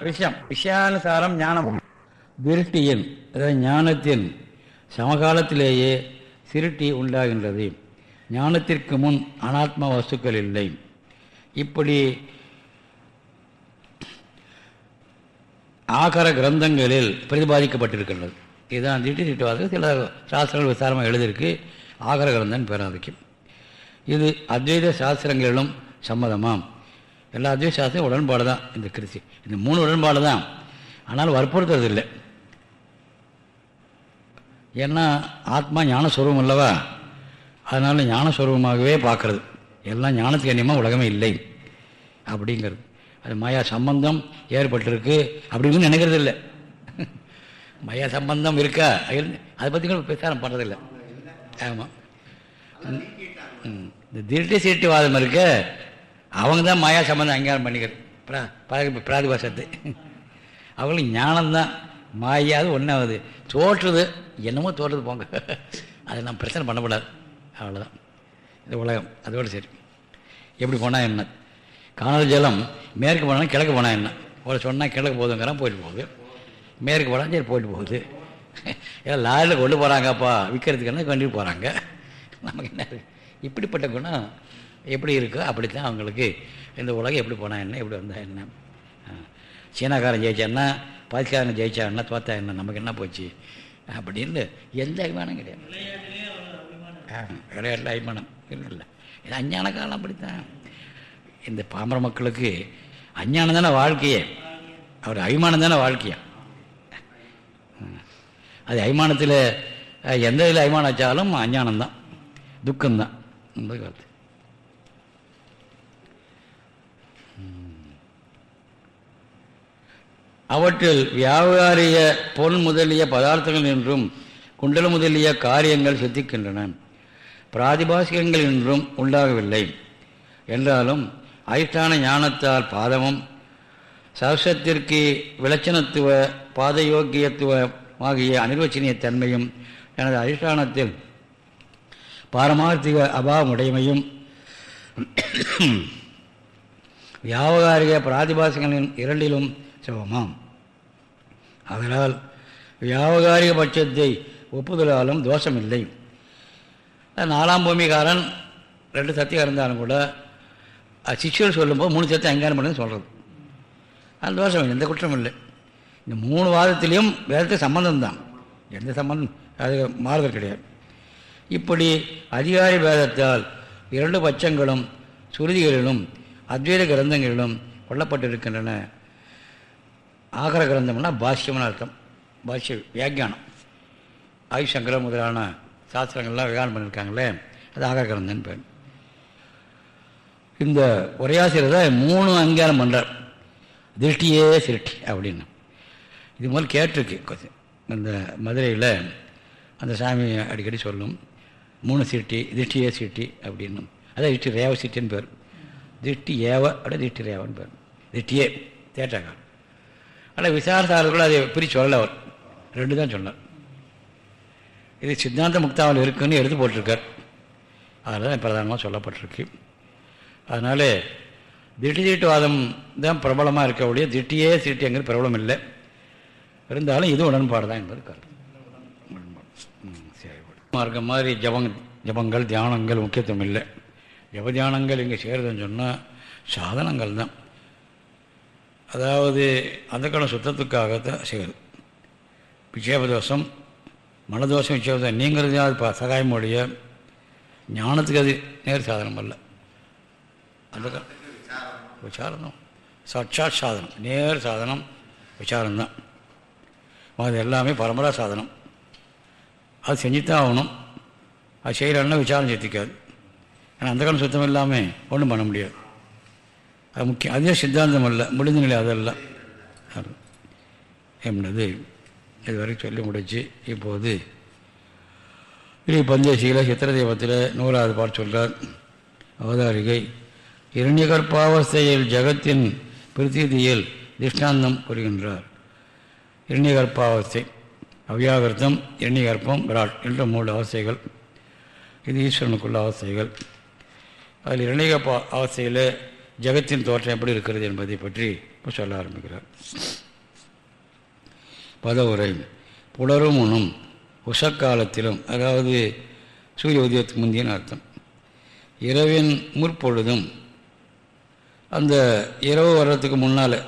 விஷயம். விஷயானுசாரம் ஞானம். திருஷ்டியின் அதாவது ஞானத்தின் சமகாலத்திலேயே சிருட்டி உண்டாகின்றது. ஞானத்திற்கு முன் அனாத்ம வஸ்துக்கள் இல்லை. இப்படி ஆகர கிரந்தங்களில் பிரதிபாதிக்கப்பட்டிருக்கின்றது. இதுதான் திட்டி திட்டுவார்கள் சில சாஸ்திரங்கள் விசாரமாக எழுதியிருக்கு. ஆகர கிரந்தன் பேராதிக்கும் இது அத்வைத சாஸ்திரங்களிலும் சம்மதமாம். எல்லா அத்வைத சாஸ்திரம் உடன்பாடு தான் இந்த கிருஷி இந்த மூணு உடன்பாடு தான். ஆனால் வற்புறுத்துறது இல்லை. ஏன்னா ஆத்மா ஞானஸ்வரூபம் அல்லவா? அதனால் ஞானஸ்வரூபமாகவே பார்க்கறது. எல்லாம் ஞானத்துக்கு எண்ணியமாக உலகமே இல்லை. அப்படிங்கிறது. அது மாயா சம்பந்தம் ஏற்பட்டிருக்கு அப்படின்னு நினைக்கிறது இல்லை. மாயா சம்பந்தம் இருக்கா? அதை பற்றி பிரச்சாரம் பண்ணுறதில்லை ஆமாம் இந்த திருட்டு சீட்டுவாதம் இருக்க. அவங்க தான் மாயா சம்பந்தம் அங்கீகாரம் பண்ணிக்கிறது. பிரா பிராதிபாசத்தை அவங்களுக்கு ஞானம்தான். மாயாது ஒன்றாவது தோற்றுறது என்னமோ தோற்றுறது போங்க. அதை நான் பிரச்சனை பண்ணக்கூடாது. அவ்வளோதான் இந்த உலகம். அதோடு சரி. எப்படி போனால் என்ன? காணல் ஜலம் மேற்கு போனால் கிழக்கு போனால் என்ன? ஒரு சொன்னால் கிழக்கு போதுங்கிறான் போயிட்டு போகுது. மேற்கு போனால் சரி போயிட்டு போகுது. ஏன்னா லாரியில் கொண்டு போகிறாங்கப்பா விற்கிறதுக்குன்னா கொண்டு போகிறாங்க நமக்கு என்ன இப்படிப்பட்ட குணம். எப்படி இருக்கோ அப்படித்தான் அவங்களுக்கு இந்த உலகம் எப்படி போனால் என்ன எப்படி வந்தால் என்ன? சீனாக்காரன் ஜெயிச்சான்னா பாகிஸ்தான ஜெயிச்சான்னா தோத்தா என்ன? நமக்கு என்ன போச்சு? அப்படின்னு எந்த அபிமானம் கிடையாது. விளையாட்டில் அபிமானம் இல்லை. இது அஞ்ஞான காலம் அப்படித்தான். இந்த பாமர மக்களுக்கு அஞ்ஞானம் தானே வாழ்க்கையே. அவர் அபிமானம் தானே வாழ்க்கையா. அது அபிமானத்தில் எந்த இதில் அபிமானம் வச்சாலும் அஞ்ஞானம்தான். துக்கம்தான். என்பது கருத்து அவற்றில் வியாபாரிய பொன் முதலிய பதார்த்தங்கள் என்றும் குண்டல முதலிய காரியங்கள் சித்திக்கின்றன. பிராதிபாசிகங்கள் என்றும் உண்டாகவில்லை. என்றாலும் அதிஷ்டான ஞானத்தால் பாதமும் சரசத்திற்கு விளச்சனத்துவ பாதயோக்கியத்துவமாகிய அனிர்வச்சனிய தன்மையும் எனது அதிஷ்டானத்தில் பாரமார்த்திக அபாவமுடைமையும் வியாபகாரிக பிராதிபாசங்களின் இரண்டிலும் சிவமாம். அதனால் வியாபகாரிக பட்சத்தை ஒப்புதலாலும் தோஷமில்லை. நாலாம் பூமிக்காரன் ரெண்டு சத்தியம் இருந்தாலும் கூட சிஷ்யர் சொல்லும்போது மூணு சத்தியம் அங்கீகாரம் பண்ணி சொல்கிறது அது தோஷம் இல்லை எந்த குற்றம் இல்லை. இந்த மூணு வாதத்திலையும் வேதத்துக்கு சம்பந்தம்தான். எந்த சம்பந்தம் அது மாறுதல் கிடையாது. இப்படி அதிகாரி வேதத்தால் இரண்டு பட்சங்களும் சுருதிகளிலும் அத்வைத கிரந்தங்களிலும் கொல்லப்பட்டிருக்கின்றன. ஆகர கிரந்தம்னா பாஷ்யம்னு அர்த்தம். பாஷ்ய வியாக்கியானம். ஆயுஷங்கரம் முதலான சாஸ்திரங்கள்லாம் வியானம் பண்ணியிருக்காங்களே அது ஆகர கிரந்தன் பேர். இந்த உரையாசிரியர் தான் மூணு அங்கீகாரம் பண்ணுறார் திருஷ்டியே சிருஷ்டி அப்படின்னு. இது முதல் கேட்டிருக்கு. அந்த மதுரையில் அந்த சாமி அடிக்கடி சொல்லும். மூணு சிருட்டி திருஷ்டியே சிருட்டி அப்படின்னு. அதான் இஷ்டி ரேவ சிட்டின்னு பேர். திருஷ்டி ஏவ அப்படியே திருஷ்டி ரேவன் பேர். திருஷ்டியே தேட்டாக்கார் ஆனால் விசாரத்தாளர் அதை பிரி சொல்லலை அவர். ரெண்டு தான் சொன்னார். இது சித்தாந்த முக்தாவில் இருக்குன்னு எடுத்து போட்டிருக்கார். அதில் தான் பிரதானமாக சொல்லப்பட்டிருக்கு. அதனால் திட்டி தீட்டுவாதம் தான் பிரபலமாக இருக்கக்கூடிய திட்டியே திருட்டிங்கிறது பிரபலம் இல்லை. இருந்தாலும் இது உடன்பாடு தான் என்பது கருத்து. சரி மார்க்கம் மாதிரி ஜபங் ஜபங்கள் தியானங்கள் முக்கியத்துவம் இல்லை. ஜப இங்கே சேருதுன்னு சொன்னால் சாதனங்கள் தான். அதாவது அந்த கடன் சுத்தத்துக்காகத்தான் செய்யுது விட்சேபதோஷம் மனதோஷம் விட்சேபதோஷம் நீங்கிறது அது சகாயம் உடைய ஞானத்துக்கு அது நேர் சாதனம் அல்ல. அந்த விசாரணம் சாட்சாத் சாதனம் நேர் சாதனம் விசாரம்தான் அது எல்லாமே பரம்பரா சாதனம். அது செஞ்சுத்தான் ஆகணும். அது செய்யலன்னா விசாரம் சேர்த்திக்காது ஆனால் அந்த காலம் சுத்தம் இல்லாமல் ஒன்றும் பண்ண முடியாது. அது முக்கியம். அதே சித்தாந்தம் அல்ல. முடிந்த நிலை அதல்ல. என்பது இதுவரை சொல்லி முடிச்சு இப்போது ஸ்ரீ சித்திர தெய்வத்தில் நூறாவது பாட்டு சொல்கிறார் அவதாரிகை இரண்யகற்பாவஸ்தையில் ஜகத்தின் பிரதீதியில் திஷ்டாந்தம் கூறுகின்றார் இரண்யகற்பாவஸ்தை அவ்யாகிருத்தம் இரண்யகற்பம் விராட் என்ற மூன்று அவஸ்தைகள். இது ஈஸ்வரனுக்குள்ள அவஸ்தைகள். அதில் இரணிக அவஸ்தையில் ஜெகத்தின் தோற்றம் எப்படி இருக்கிறது என்பதை பற்றி இப்போ சொல்ல ஆரம்பிக்கிறார். பதவுரை புலரும் உணும் உஷக்காலத்திலும் அதாவது சூரிய உதயத்துக்கு முந்தியன்னு அர்த்தம். இரவின் முற்பொழுதும் அந்த இரவு வர்றதுக்கு முன்னால்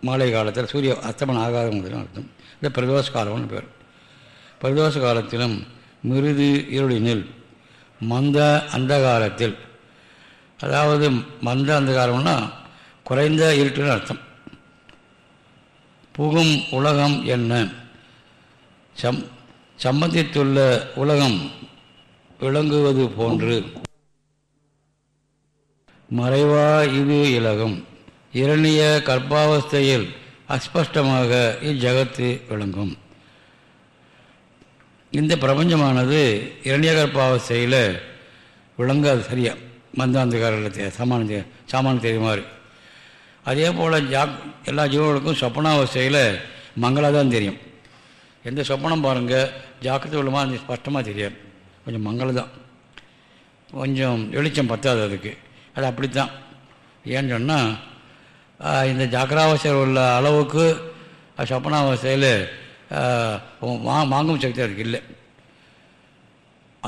மாலை காலத்தில் சூரிய அஸ்தமனம் ஆகாத முதலும் அர்த்தம். இந்த பிரதோஷ காலம்னு பேர். பிரதோஷ காலத்திலும் மிருது இருளினில் மந்த அந்த காலத்தில் அதாவது மந்த அந்தகாரம்னா குறைந்த இருட்டுன்னு அர்த்தம். புகும் உலகம் என்ன? சம் சம்பந்தித்துள்ள உலகம் விளங்குவது போன்று. மறைவா இது இலகும். இரணிய கர்ப்பாவஸ்தையில் அஸ்பஷ்டமாக இஜகத்து விளங்கும். இந்த பிரபஞ்சமானது இரணிய கற்பாவஸ்தையில் விளங்காது சரியாக மந்தாந்தகாரில் சமான சாமான தெரியுமாறு அதே போல் ஜாக் எல்லா ஜீவர்களுக்கும் சொப்பனாவஸ்தையில் மங்களாக தான் தெரியும். எந்த சொப்பனம் பாருங்கள் ஜாக்கிரதை உள்ளமா அது ஸ்பஷ்டமாக தெரியாது. கொஞ்சம் மங்களம் தான். கொஞ்சம் வெளிச்சம் பத்தாது அதுக்கு. அது அப்படித்தான். ஏன்னு சொன்னால் இந்த ஜாக்கிராவஸ்தையில் உள்ள அளவுக்கு சொப்பனாவஸ்தையில் வா வாங்கும் சக்தி அதுக்கு இல்லை.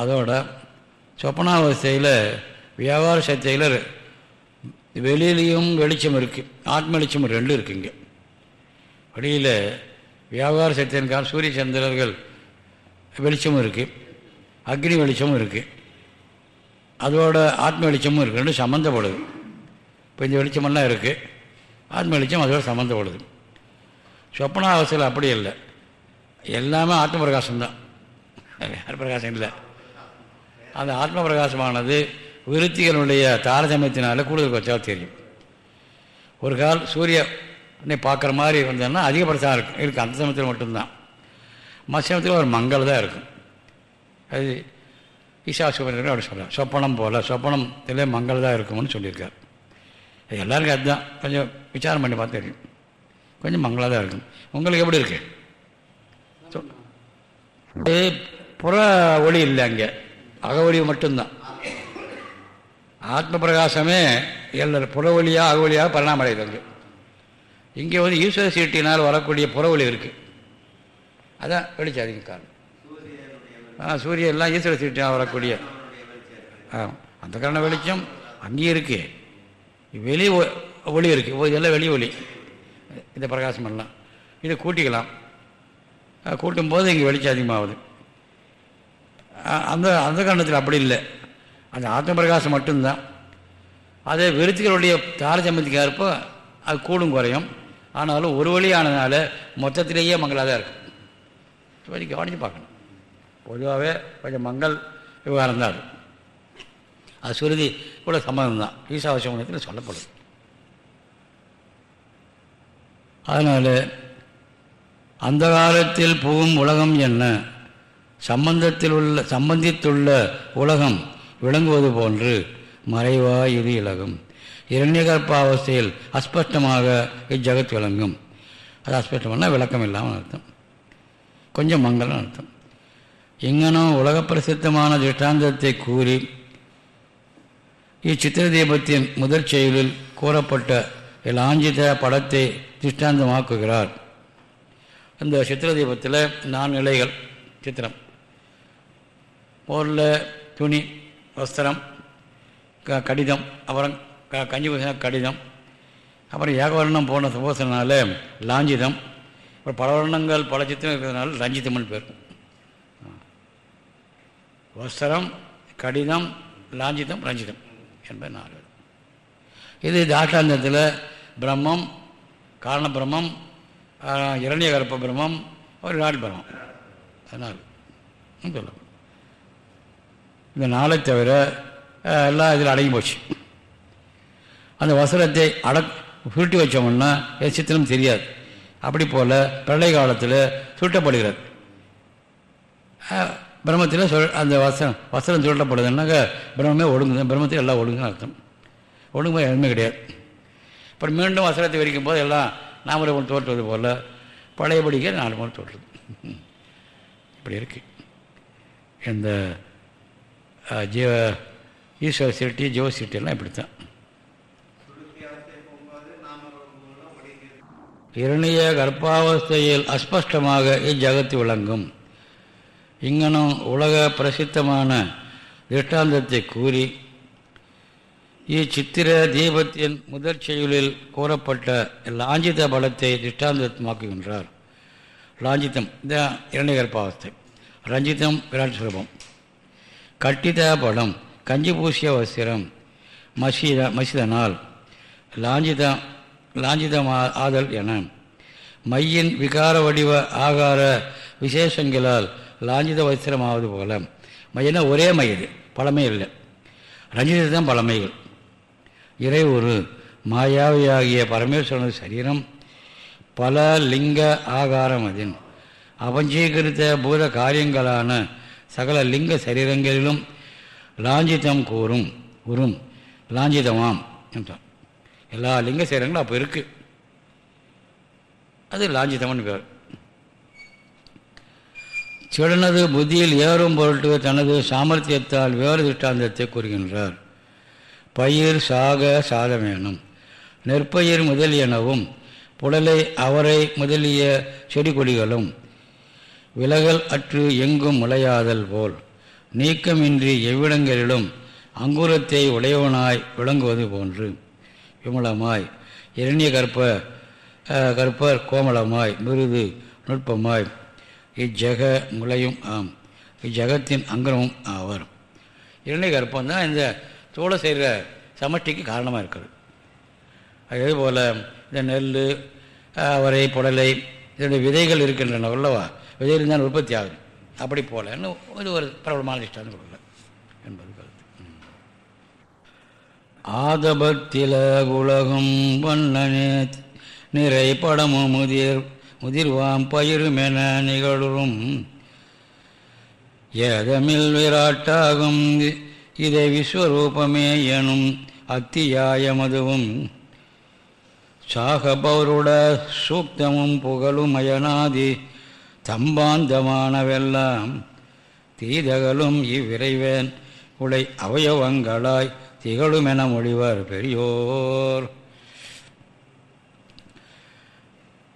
அதோட சொப்பனாவஸ்தையில் வியாபார சக்தியில் வெளியிலையும் வெளிச்சம் இருக்குது ஆத்ம வெளிச்சம் ரெண்டும் இருக்குங்க வெளியில் வியாபார சக்தியனுக்கான சூரிய சந்திரர்கள் வெளிச்சமும் இருக்குது அக்னி வெளிச்சமும் இருக்குது அதோட ஆத்ம வெளிச்சமும் இருக்குது ரெண்டும் சம்மந்தப்படுது இப்போ இந்த வெளிச்சமெல்லாம் இருக்குது ஆத்ம வெளிச்சம் அதோட சம்மந்தப்படுது சொப்பனாவஸ்தையில் அப்படி இல்லை. எல்லாமே ஆத்ம பிரகாசம்தான். வேறு பிரகாசம் இல்லை. அந்த ஆத்ம பிரகாசமானது விருத்திகளுடைய தாரதமியத்தினால கூடுதல் கொஞ்சம் தெரியும். ஒரு கால் சூரிய பார்க்குற மாதிரி வந்தோன்னா அதிகபட்சம் இருக்கும் இருக்குது அந்த சமயத்தில் மட்டும்தான். மற்ற சமயத்தில் ஒரு மங்கள் தான் இருக்கும். அது ஈஷா சுபரன் அப்படி சொல்கிறார் சொப்பனம் போல் சொப்பனத்திலே மங்கள் தான் இருக்கும்னு சொல்லியிருக்கார். அது எல்லாருக்கும் அதுதான். கொஞ்சம் விசாரம் பண்ணி பார்த்து தெரியும். கொஞ்சம் மங்களாக தான் இருக்கும். உங்களுக்கு எப்படி இருக்கு? புற ஒளி இல்லை அங்கே. அக ஒளி மட்டும்தான். ஆத்ம பிரகாசமே எல்லாரும் புறவழியாக அகவழியாக அக ஒளியாக இங்கே வந்து ஈஸ்வர சீட்டினால் வரக்கூடிய புறவழி இருக்குது அதான் வெளிச்சம் அதிகம் காரணம். ஆ சூரியன் எல்லாம் ஈஸ்வர சீட்டினால் வரக்கூடிய. ஆ அந்த காரண வெளிச்சம் அங்கேயும் இருக்குது வெளி ஒளி இருக்குது இதெல்லாம் வெளி ஒளி. இந்த பிரகாசம் எல்லாம். இதை கூட்டிக்கலாம். கூட்டும் போது இங்கே வெளிச்சம் அதிகமாகுது. அந்த அந்த காரணத்தில் அப்படி இல்லை. அந்த ஆத்ம பிரகாசம் மட்டும்தான். அதே விருத்திகளுடைய தாரஜம்பத்துக்கு ஏற்போ அது கூடும் குறையும். ஆனாலும் ஒரு வழியானதுனால மொத்தத்திலேயே மங்களாக தான் இருக்கும். கொஞ்சம் கவனித்து பார்க்கணும். பொதுவாகவே கொஞ்சம் மங்கள் விவகாரம் தான் அது. அது சுருதி கூட சம்மந்தம் தான் ஈசாவசியத்தில் சொல்லப்படுது அதனால் அந்த காலத்தில் புகும் உலகம் என்ன? சம்பந்தத்தில் உள்ள சம்பந்தித்துள்ள உலகம் விளங்குவது போன்று மறைவா இது இலகும். இரண்யகற்பாவஸ்தையில் அஸ்பஷ்டமாக இஜகத் விளங்கும். அது அஸ்பஷ்டம்னா விளக்கம் இல்லாமல் அர்த்தம். கொஞ்சம் மங்களம் அர்த்தம். இங்கனும் உலக பிரசித்தமான திருஷ்டாந்தத்தை கூறி இச்சித்திர தீபத்தின் முதற் செயலில் கூறப்பட்ட லாஞ்சித படத்தை திருஷ்டாந்தமாக்குகிறார். அந்த சித்திர தீபத்தில் நான் நிலைகள் சித்திரம். பொருள் துணி வஸ்திரம் க கடிதம் அப்புறம் க கஞ்சி பூசினா கடிதம் அப்புறம் ஏகவர்ணம் போன சுபோசனால லாஞ்சிதம் அப்புறம் பல வர்ணங்கள் பல சித்திரம் இருக்கிறதுனால ரஞ்சிதம்னு பேர். வஸ்திரம் கடிதம் லாஞ்சிதம் ரஞ்சிதம் என்பது நாலு இது தாட்டாந்தத்தில் பிரம்மம் காரண பிரம்மம் இரணிய பிரம்மம் ஒரு நாள் பிரம்மம் அதனால் சொல்லப்படும் இந்த நாளை தவிர எல்லாம் இதில் அடங்கி போச்சு. அந்த வசனத்தை அடக் சுருட்டி வச்சோம்னா சித்திரம் தெரியாது. அப்படி போல் பிரளய காலத்தில் சுருட்டப்படுகிறது. பிரம்மத்தில் சொல் அந்த வசனம் வசனம் சுருட்டப்படுதுன்னாக்க பிரம்மே ஒழுங்குது பிரம்மத்தில் எல்லாம் ஒழுங்குன்னு அர்த்தம். ஒழுங்கு எதுவுமே கிடையாது. அப்புறம் மீண்டும் வசனத்தை விரிக்கும் போது எல்லாம் நாமளே ஒன்று தோற்றுவது போல் பழையபடிக்கே நாலு மூணு தோற்றுது. இப்படி இருக்குது இந்த ஜீவ ஈஸ்வர சிருட்டி ஜீவ சிருட்டியெல்லாம் இப்படி தான் இரணிய கர்ப்பாவஸ்தையில் அஸ்பஷ்டமாக இஜகத்து விளங்கும். இங்கனும் உலக பிரசித்தமான திருஷ்டாந்தத்தை கூறி இச்சித்திர தீபத்தின் முதற் செயலில் கூறப்பட்ட லாஞ்சித பலத்தை திருஷ்டாந்தமாக்குகின்றார். லாஞ்சிதம் இந்த இரண்டை கர்ப்பாவஸ்தை. ரஞ்சிதம் விராட் சுரபம். கட்டித படம் கஞ்சி பூசிய வஸ்திரம் மசித மசிதனால் லாஞ்சிதம் லாஞ்சிதம் ஆதல் என. மையின் விகார வடிவ ஆகார விசேஷங்களால் லாஞ்சித வஸ்திரமாவது போல. மையனா ஒரே மயிறு பழமை இல்லை. ரஞ்சிதம் தான் பழமைகள் இறை ஒரு மாயாவியாகிய பரமேஸ்வரனது சரீரம் பல லிங்க ஆகாரம் அதன் அபஞ்சீகரித்த பூத காரியங்களான சகல லிங்க சரீரங்களிலும் லாஞ்சிதம் கூறும் உறும். லாஞ்சிதமாம் என்றான் எல்லா லிங்க சரீரங்களும் அப்போ இருக்கு. அது லாஞ்சிதம்னு பேர். சிடனது புத்தியில் ஏறும் பொருட்டு தனது சாமர்த்தியத்தால் வேறு திட்டாந்தத்தை கூறுகின்றார். பயிர் சாக சாதமேனும் நெற்பயிர் முதலியனவும் புடலை அவரை முதலிய செடி கொடிகளும் விலகல் அற்று எங்கும் முளையாதல் போல். நீக்கமின்றி எவ்விடங்களிலும் அங்குரத்தை உடையவனாய் விளங்குவது போன்று. விமலமாய் இரணிய கற்ப கற்பர் கோமலமாய் மிருது நுட்பமாய் இஜக முளையும் ஆம். இஜகத்தின் அங்கனமும் ஆவர். இரண்டை கற்பம் தான் இந்த தோலை செய்கிற சமஷ்டிக்கு காரணமாக இருக்கிறது. அதே போல் இந்த நெல் அவரை புடலை இதனுடைய விதைகள் இருக்கின்றன உள்ளவா விதை இருந்தால் உற்பத்தி ஆகும் அப்படி போலன்னு இது ஒரு பிரபலமான இஷ்டம் கொடுக்கல என்பது கருத்து. ஆதபத்தில உலகம் வண்ணனே நிறை படமும் முதிர் முதிர்வாம் பயிருமென நிகழும். ஏதமில் விராட்டாகும் இதை விஸ்வரூபமே எனும் அத்தியாயமதுவும் சாகபவருட சூக்தமும் புகழும் அயனாதி தம்பாந்தமானவெல்லாம் தீதகளும் இவ்விரைவேன் உடை அவயவங்களாய் திகழுமென மொழிவார் பெரியோர்.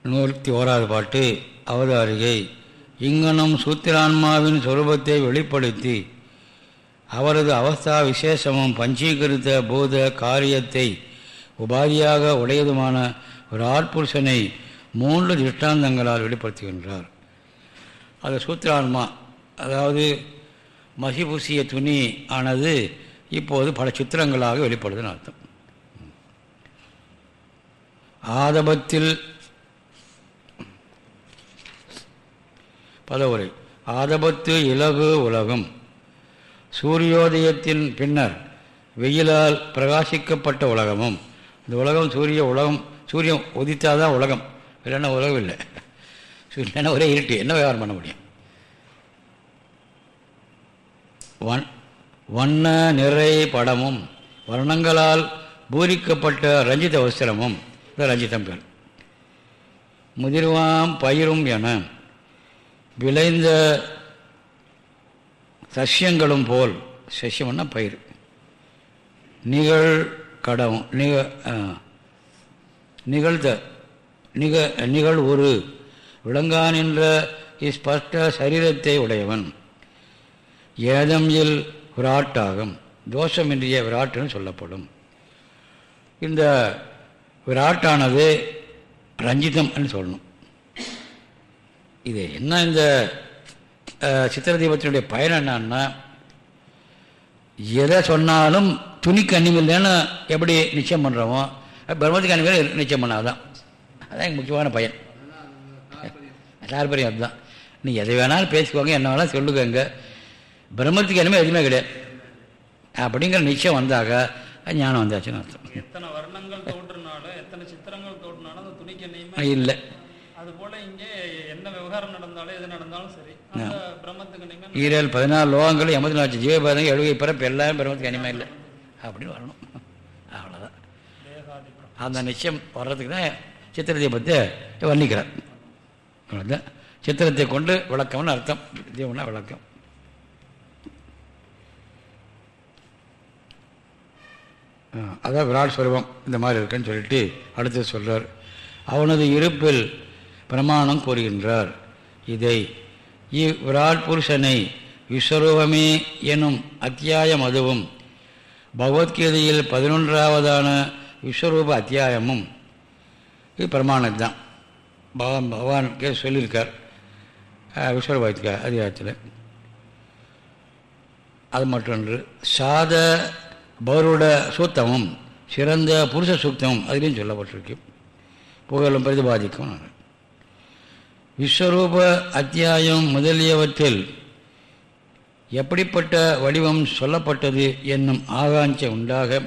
நூற்றி ஓராது பாட்டு அவதாரிகை இங்கனும் சூத்திரான்மாவின் சொரூபத்தை வெளிப்படுத்தி அவரது அவஸ்தா விசேஷமும் பஞ்சீகரித்த பூத காரியத்தை உபாதியாக உடையதுமான ஒரு ஆட்புருஷனை மூன்று திருஷ்டாந்தங்களால் வெளிப்படுத்துகின்றார். அது சூத்திரான்மா. அதாவது மசிபூசிய துணி ஆனது இப்போது பல சித்திரங்களாக வெளிப்படுதுன்னு அர்த்தம். ஆதபத்தில் பதவுரை. ஆதபத்து இலகு உலகம். சூரியோதயத்தின் பின்னர் வெயிலால் பிரகாசிக்கப்பட்ட உலகமும் இந்த உலகம் சூரிய உலகம் சூரியன் உதித்தாதான் உலகம் இல்லைன்னா உலகம் இல்லை. இல்லைன்னா ஒரே இருட்டு. என்ன வியாபாரம் பண்ண முடியும்? வன் வண்ண நிறை படமும் வர்ணங்களால் பூரிக்கப்பட்ட ரஞ்சித வஸ்திரமும். ரஞ்சிதம் பேர். முதிர்வாம் பயிரும் என விளைந்த சசியங்களும் போல் சசியம்னா பயிர். நிகழ் கடவும் நிக நிகழ்த்த நிக நிகழ் ஒரு விளங்கான் என்ற இஸ்பஷ்ட சரீரத்தை உடையவன். ஏதம் இல் விராட்டாகும் தோஷமின்றிய விராட்டுன்னு சொல்லப்படும். இந்த விராட்டானது ரஞ்சிதம் சொல்லணும். இது என்ன இந்த சித்திர தீபத்தினுடைய பயன் என்னன்னா எதை சொன்னாலும் துணிக்கு அன்னிமில்லைன்னு எப்படி நிச்சயம் பண்ணுறோமோ பிரம்மத்துக்கு அன்னிமையில் நிச்சயம் பண்ணாதான். அதான் எங்கள் முக்கியமான பயன். தாற்பயம் அதுதான். நீ எதை வேணாலும் பேசிக்கோங்க என்ன வேணாலும் சொல்லுங்க பிரம்மத்துக்கு அனிமே எதுவுமே கிடையாது. அப்படிங்கிற நிச்சயம் வந்தாக ஞானம் வந்தாச்சுன்னு அர்த்தம். எத்தனை வர்ணங்கள் தோன்றினாலும் எத்தனை சித்திரங்கள் தோன்றினாலும் அந்த துணிக்கு நியமம் இல்லை. அது போல இங்கே என்ன விவகாரம் நடந்தாலும் எது நடந்தாலும் சரி. பிரம்மத்துக்கு ஈரல் பதினாலு லோகங்கள் எண்பத்தி நாலு ஜீவபாதங்கள் எழுபது பிறப்பு எல்லாரும் பிரம்மத்துக்கு அனிமே இல்லை. அப்படின்னு வரணும். அவ்வளோதான். அந்த நிச்சயம் வர்றதுக்கு தான் சித்திர தீபத்தை வர்ணிக்கிறார். அவ்வளோதான் சித்திரத்தை கொண்டு விளக்கம்னு அர்த்தம். தீபம்னா விளக்கம். அதான் விராட் ஸ்வரூபம். இந்த மாதிரி இருக்குன்னு சொல்லிட்டு அடுத்து சொல்கிறார் அவனது இருப்பில் பிரமாணம் கூறுகின்றார். இதை இவ் விராட் புருஷனை விஸ்வரூபமே எனும் அத்தியாயம் அதுவும் பகவத்கீதையில் பதினொன்றாவதான விஸ்வரூப அத்தியாயமும் இது பிரமாணம் தான் பகவான் பகவான் கே சொல்லியிருக்கார். அஹ், அதிகாரத்தில். அது மற்றொன்று சாத பௌருட சூத்தமும் சிறந்த புருஷ சூக்தமும் அதிலையும் சொல்லப்பட்டிருக்கு. புகழும் பிரதிபாதிக்கும். விஸ்வரூப அத்தியாயம் முதலியவற்றில் எப்படிப்பட்ட வடிவம் சொல்லப்பட்டது என்னும் ஆகாஞ்சை உண்டாக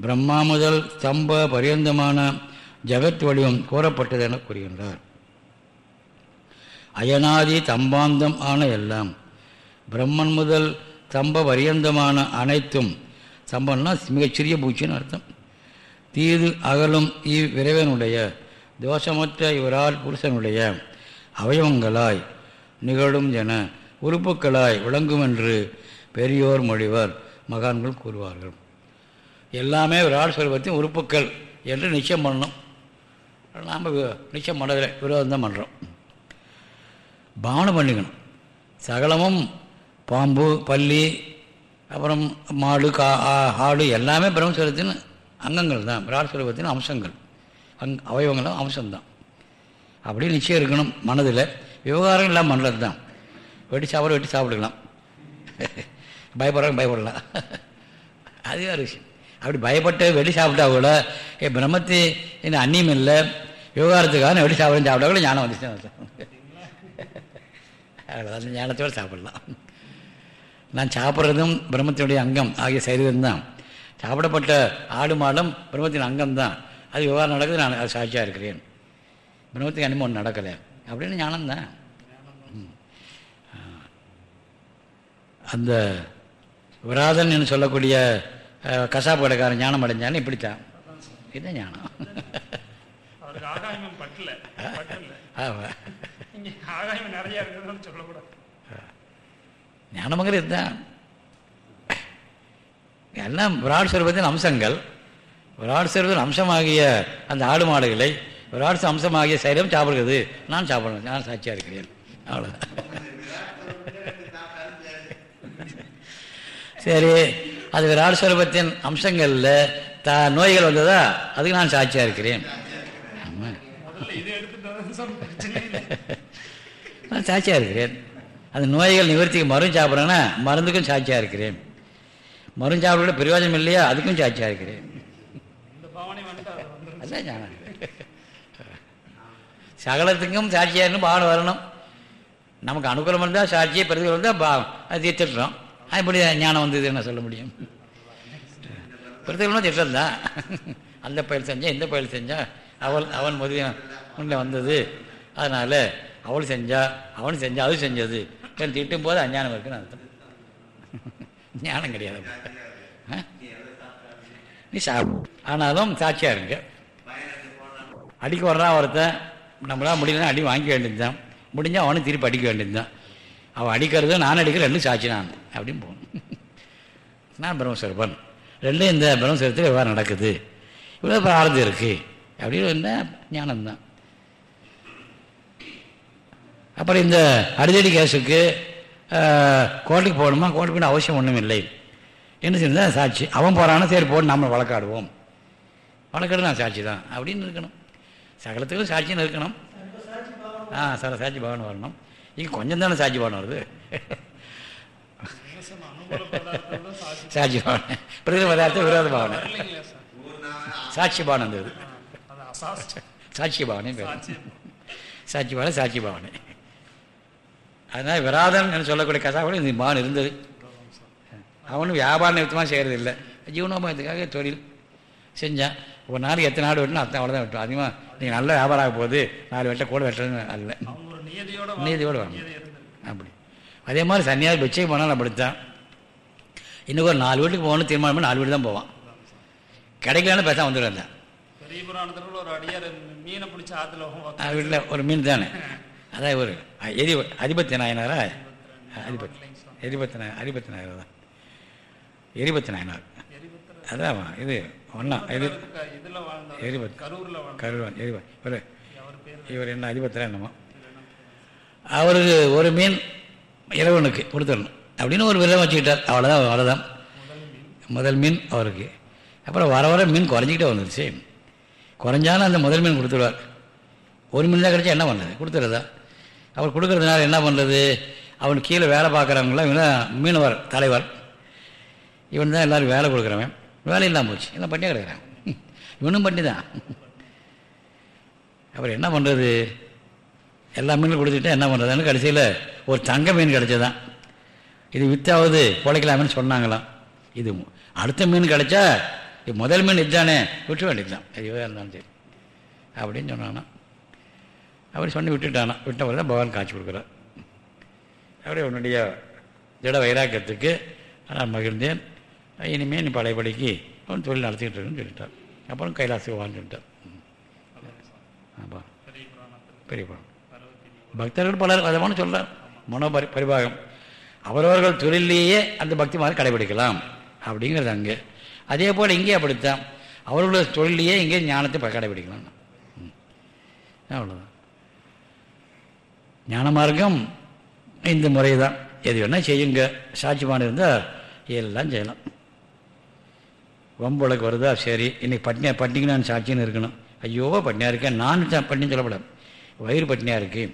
பிரம்மா முதல் ஸ்தம்ப பரியந்தமான ஜகத் வடிவம் கூறப்பட்டது என கூறுகின்றார். அயனாதி தம்பாந்தம் ஆன எல்லாம் பிரம்மன் முதல் தம்ப பரியந்தமான அனைத்தும் சம்பன்னா மிகச்சிறிய பூச்சின்னு அர்த்தம். தீது அகலும் இவ்விரைவனுடைய தோஷமற்ற இவரால் புருஷனுடைய அவயவங்களாய் நிகழும் என உறுப்புக்களாய் விளங்கும் என்று பெரியோர் மொழிவர் மகான்கள் கூறுவார்கள். எல்லாமே விராட் சொல்வத்தின் உறுப்புக்கள் என்று நிச்சயம் பண்ணணும். நாம் நிச்சயம் பண்ணதில்லை விரோதம் தான் பண்ணுறோம் பாவனை பண்ணிக்கணும். சகலமும் பாம்பு பல்லி அப்புறம் மாடு கா ஆ- ஆடு எல்லாமே பிரம்மஸ்வரத்தின் அங்கங்கள் தான். பிராட்ஸ்வரூபத்தின் அம்சங்கள். அங் அவயவங்களும் அம்சம்தான். அப்படி நிச்சயம் இருக்கணும் மனதில். விவகாரம் இல்லாமல் பண்ணுறது தான். வெட்டி சாப்பிட வெட்டி சாப்பிடுக்கலாம் பயப்படுறவங்க பயப்படலாம். அது வேறு விஷயம். அப்படி பயப்பட்டு வெடி சாப்பிட்டா கூட ஏ பிரம்மத்தி என்ன அந்நியம் இல்லை. விவகாரத்துக்காக வெடி சாப்பிட சாப்பிட்டா கூட ஞானம் வந்துச்சு அவ்வளோதான் ஞானத்தோடு சாப்பிடலாம். நான் சாப்பிட்றதும் பிரம்மத்தினுடைய அங்கம் ஆகிய சரீரம் தான். சாப்பிடப்பட்ட ஆடு மாடும் பிரம்மத்தின் அங்கம் தான். அது விவகாரம் நடக்குது நான் அது சாட்சியாக இருக்கிறேன். பிரம்மத்துக்கு அனுமதி ஒன்று நடக்கலை. அப்படின்னு ஞானம்தான் அந்த விராதன் என்று சொல்லக்கூடிய கசாப்பு கடைக்காரன் ஞானம்? அடைஞ்சாலும் இப்படித்தான் இதுதான் ஞானம் ஞானமங்கிறது இதுதான். எல்லாம் விராட் ஸ்வரூபத்தின் அம்சங்கள். விராட் ஸ்வரூபத்தின் அம்சமாகிய அந்த ஆடு மாடுகளை விராட் அம்சமாகிய சரீரம் சாப்பிடுகிறது நான் சாப்பிடணும். நான் சாட்சியாக இருக்கிறேன். அவ்வளோதான் சரி. அது விராட் சுரூபத்தின் அம்சங்களில் த நோய்கள் வந்ததா? அதுக்கு நான் சாட்சியாக இருக்கிறேன். ஆமாம் நான் சாட்சியாக இருக்கிறேன். அந்த நோய்கள் நிவர்த்திக்கு மருந்து சாப்பிட்றேன்னா மருந்துக்கும் சாட்சியாக இருக்கிறேன். மருந்து சாப்பிட பிரயோஜனம் இல்லையா? அதுக்கும் சாட்சியாக இருக்கிறேன். ஞானம். சகலத்துக்கும் சாட்சியாக இருந்து பாடம் வரணும். நமக்கு அனுகூலம் இருந்தால் சாட்சியை பிரதிகூலம் இருந்தால் பா அது தீர்த்துட்டோம். எப்படி ஞானம் வந்தது என்ன சொல்ல முடியும்? பிரதிகளும் திட்டம் தான் அந்த பயில் செஞ்சால் இந்த பயில் செஞ்சால் அவள் அவன் முதலிய முன்னே வந்தது. அதனால் அவள் செஞ்சா அவன் செஞ்சா அது செஞ்சது. இவன் திட்டும் போது அஞ்ஞானம் இருக்குன்னு அர்த்தம். ஞானம் கிடையாது. ஆ? நீ சாப்பிடும் ஆனாலும் சாட்சியாக இருங்க. அடிக்க வர்றான் ஒருத்தன். நம்மளால் முடியலன்னா அடி வாங்கிக்க வேண்டியது தான் முடிஞ்சால் அவனும் திருப்பி அடிக்க வேண்டியது தான் அவன் அடிக்கிறது நான் அடிக்கிற ரெண்டும் சாட்சி நான் அப்படின்னு போகணும். நான் பிரம்மஸ்வரூபன். ரெண்டும் இந்த பிரம்மஸ்வரத்தில் விவகாரம் நடக்குது. இவ்வளோ பிரார்த்தம் இருக்குது அப்படின்னு என்ன ஞானம்தான். அப்புறம் இந்த அடிதடி கேஸுக்கு கோர்ட்டுக்கு போகணுமா? கோர்ட்டுக்கு போகணும் அவசியம் ஒன்றும் இல்லை என்ன செய்யணும் சாட்சி. அவன் போகிறான்னா சரி போட்டு நம்ம வழக்காடுவோம். வழக்காடு நான் சாட்சி தான். அப்படின்னு இருக்கணும். சகலத்துக்கும் சாட்சின்னு இருக்கணும். ஆ சார் சாட்சி பவன் வரணும். இங்கே கொஞ்சம் தானே சாட்சிபானம் வருது? என்ன சார் பதார்த்தம் சாட்சி சாட்சி பவன் பிரதி விரோத பாவனை. சாட்சி பவன் இருந்தது அது சாட்சி பேர். சாட்சி சாட்சி சாட்சி அதனால் விராதன் என்று சொல்லக்கூடிய கதாவோட இந்த மான் இருந்தது. அவனும் வியாபார நிமித்தமாக செய்கிறது இல்லை ஜீவனோபாயத்துக்காக தொழில் செஞ்சான். ஒரு நாளைக்கு எத்தனை நாடு வெட்டணும் அத்தனை அவ்வளோதான் வெட்டும் அதிகமாக நீங்கள் நல்ல வியாபாரம் ஆக போகுது. நாலு வெட்ட கூட வெட்டுறதுன்னு அல்ல. நீதியோடு இருந்தது. அப்படி. அதே மாதிரி சன்னியாசி பிச்சை போனாலும் அப்படித்தான். இன்னும் ஒரு நாலு வீட்டுக்கு போகணும் தீர்மானம் பண்ணி நாலு வீடு தான் போவான் கிடைக்கலன்னு பேசாம வந்துடுறேன் வீட்டில் ஒரு மீன் தானே. அதான் ஒரு எரி அதிபத்தி நாயனாரா அதிபத்தி எரிபத்தி நாய அதிபத்தி நாயர் தான் எரிபத்தி நாயனார் அதான் இது ஒன்றா இது எரிபத் கருவான் எரிவா இவர் என்ன அதிபத்திரம் என்னமோ? அவருக்கு ஒரு மீன் இறைவனுக்கு கொடுத்துடணும். அப்படின்னு ஒரு விரதம் வச்சுக்கிட்டார். அவ்வளோதான் அவ்வளோதான் முதல் மீன் அவருக்கு. அப்புறம் வர வர மீன் குறைஞ்சிக்கிட்டே வந்துருச்சு குறைஞ்சாலும் அந்த முதல் மீன் கொடுத்துருவார் ஒரு மீன் தான் கிடச்சா என்ன பண்ணுறது கொடுத்துறதா அவர் கொடுக்கறதுனால என்ன பண்ணுறது அவன் கீழே வேலை பார்க்குறவங்களாம் இவன் தான் மீனவர் தலைவர். இவன் தான் எல்லோரும் வேலை கொடுக்குறவன். வேலை இல்லாமல் போச்சு. எல்லாம் பண்ணியே கிடைக்கிறான். இவனும் பண்ணி தான் அப்புறம் என்ன பண்ணுறது எல்லா மீனும் கொடுத்துட்டா என்ன பண்ணுறதுன்னு கடைசியில் ஒரு தங்க மீன் கிடச்சிதான் இது வித்தாவது பிழைக்கலாமேன்னு சொன்னாங்களாம். இது அடுத்த மீன் கிடச்சா இது முதல் மீன் இதுதானே விட்டு வேண்டியதுதான். எதுவாக இருந்தாலும் சரி. அப்படின்னு சொன்னானா அப்படி சொன்னி விட்டுட்டானா விட்டவர் தான் பகவான் காட்சி கொடுக்குறார். அப்படியே உன்னுடைய திட வைராக்கியத்துக்கு நான் மகிழ்ந்தேன். இனிமேல் நீ பழையபடிக்கு அவன் தொழில் நடத்திக்கிட்டு இருக்குன்னு சொல்லிட்டார். அப்புறம் கைலாசி வான்னு விட்டார் ஆமாம் பெரிய புராணத்தில். பக்தர்கள் பலர் விதமான சொல்றார். மனோபரி பரிபாகம். அவரவர்கள் தொழிலேயே அந்த பக்தி மாதிரி கடைபிடிக்கலாம். அப்படிங்கிறது அங்கே. அதே போல் இங்கே அப்படித்தான். அவர்களோட தொழிலேயே இங்கே ஞானத்தை கடைபிடிக்கலாம். அவ்வளோதான் ஞான மார்க்கம் இந்த முறை தான் எது வேணால் செய்யுங்க. சாட்சிமான இருந்தால் எல்லாம் செய்யலாம். வம்புழக்கு வருதா? சரி. இன்னைக்கு பட்னியா பட்டினிக்கு நான் சாட்சின்னு இருக்கணும். ஐயோ பட்னியாக இருக்கேன். நான் பட்டினு பட்டினின்னு சொல்லப்படாது. வயிறு பட்னியாக இருக்கேன்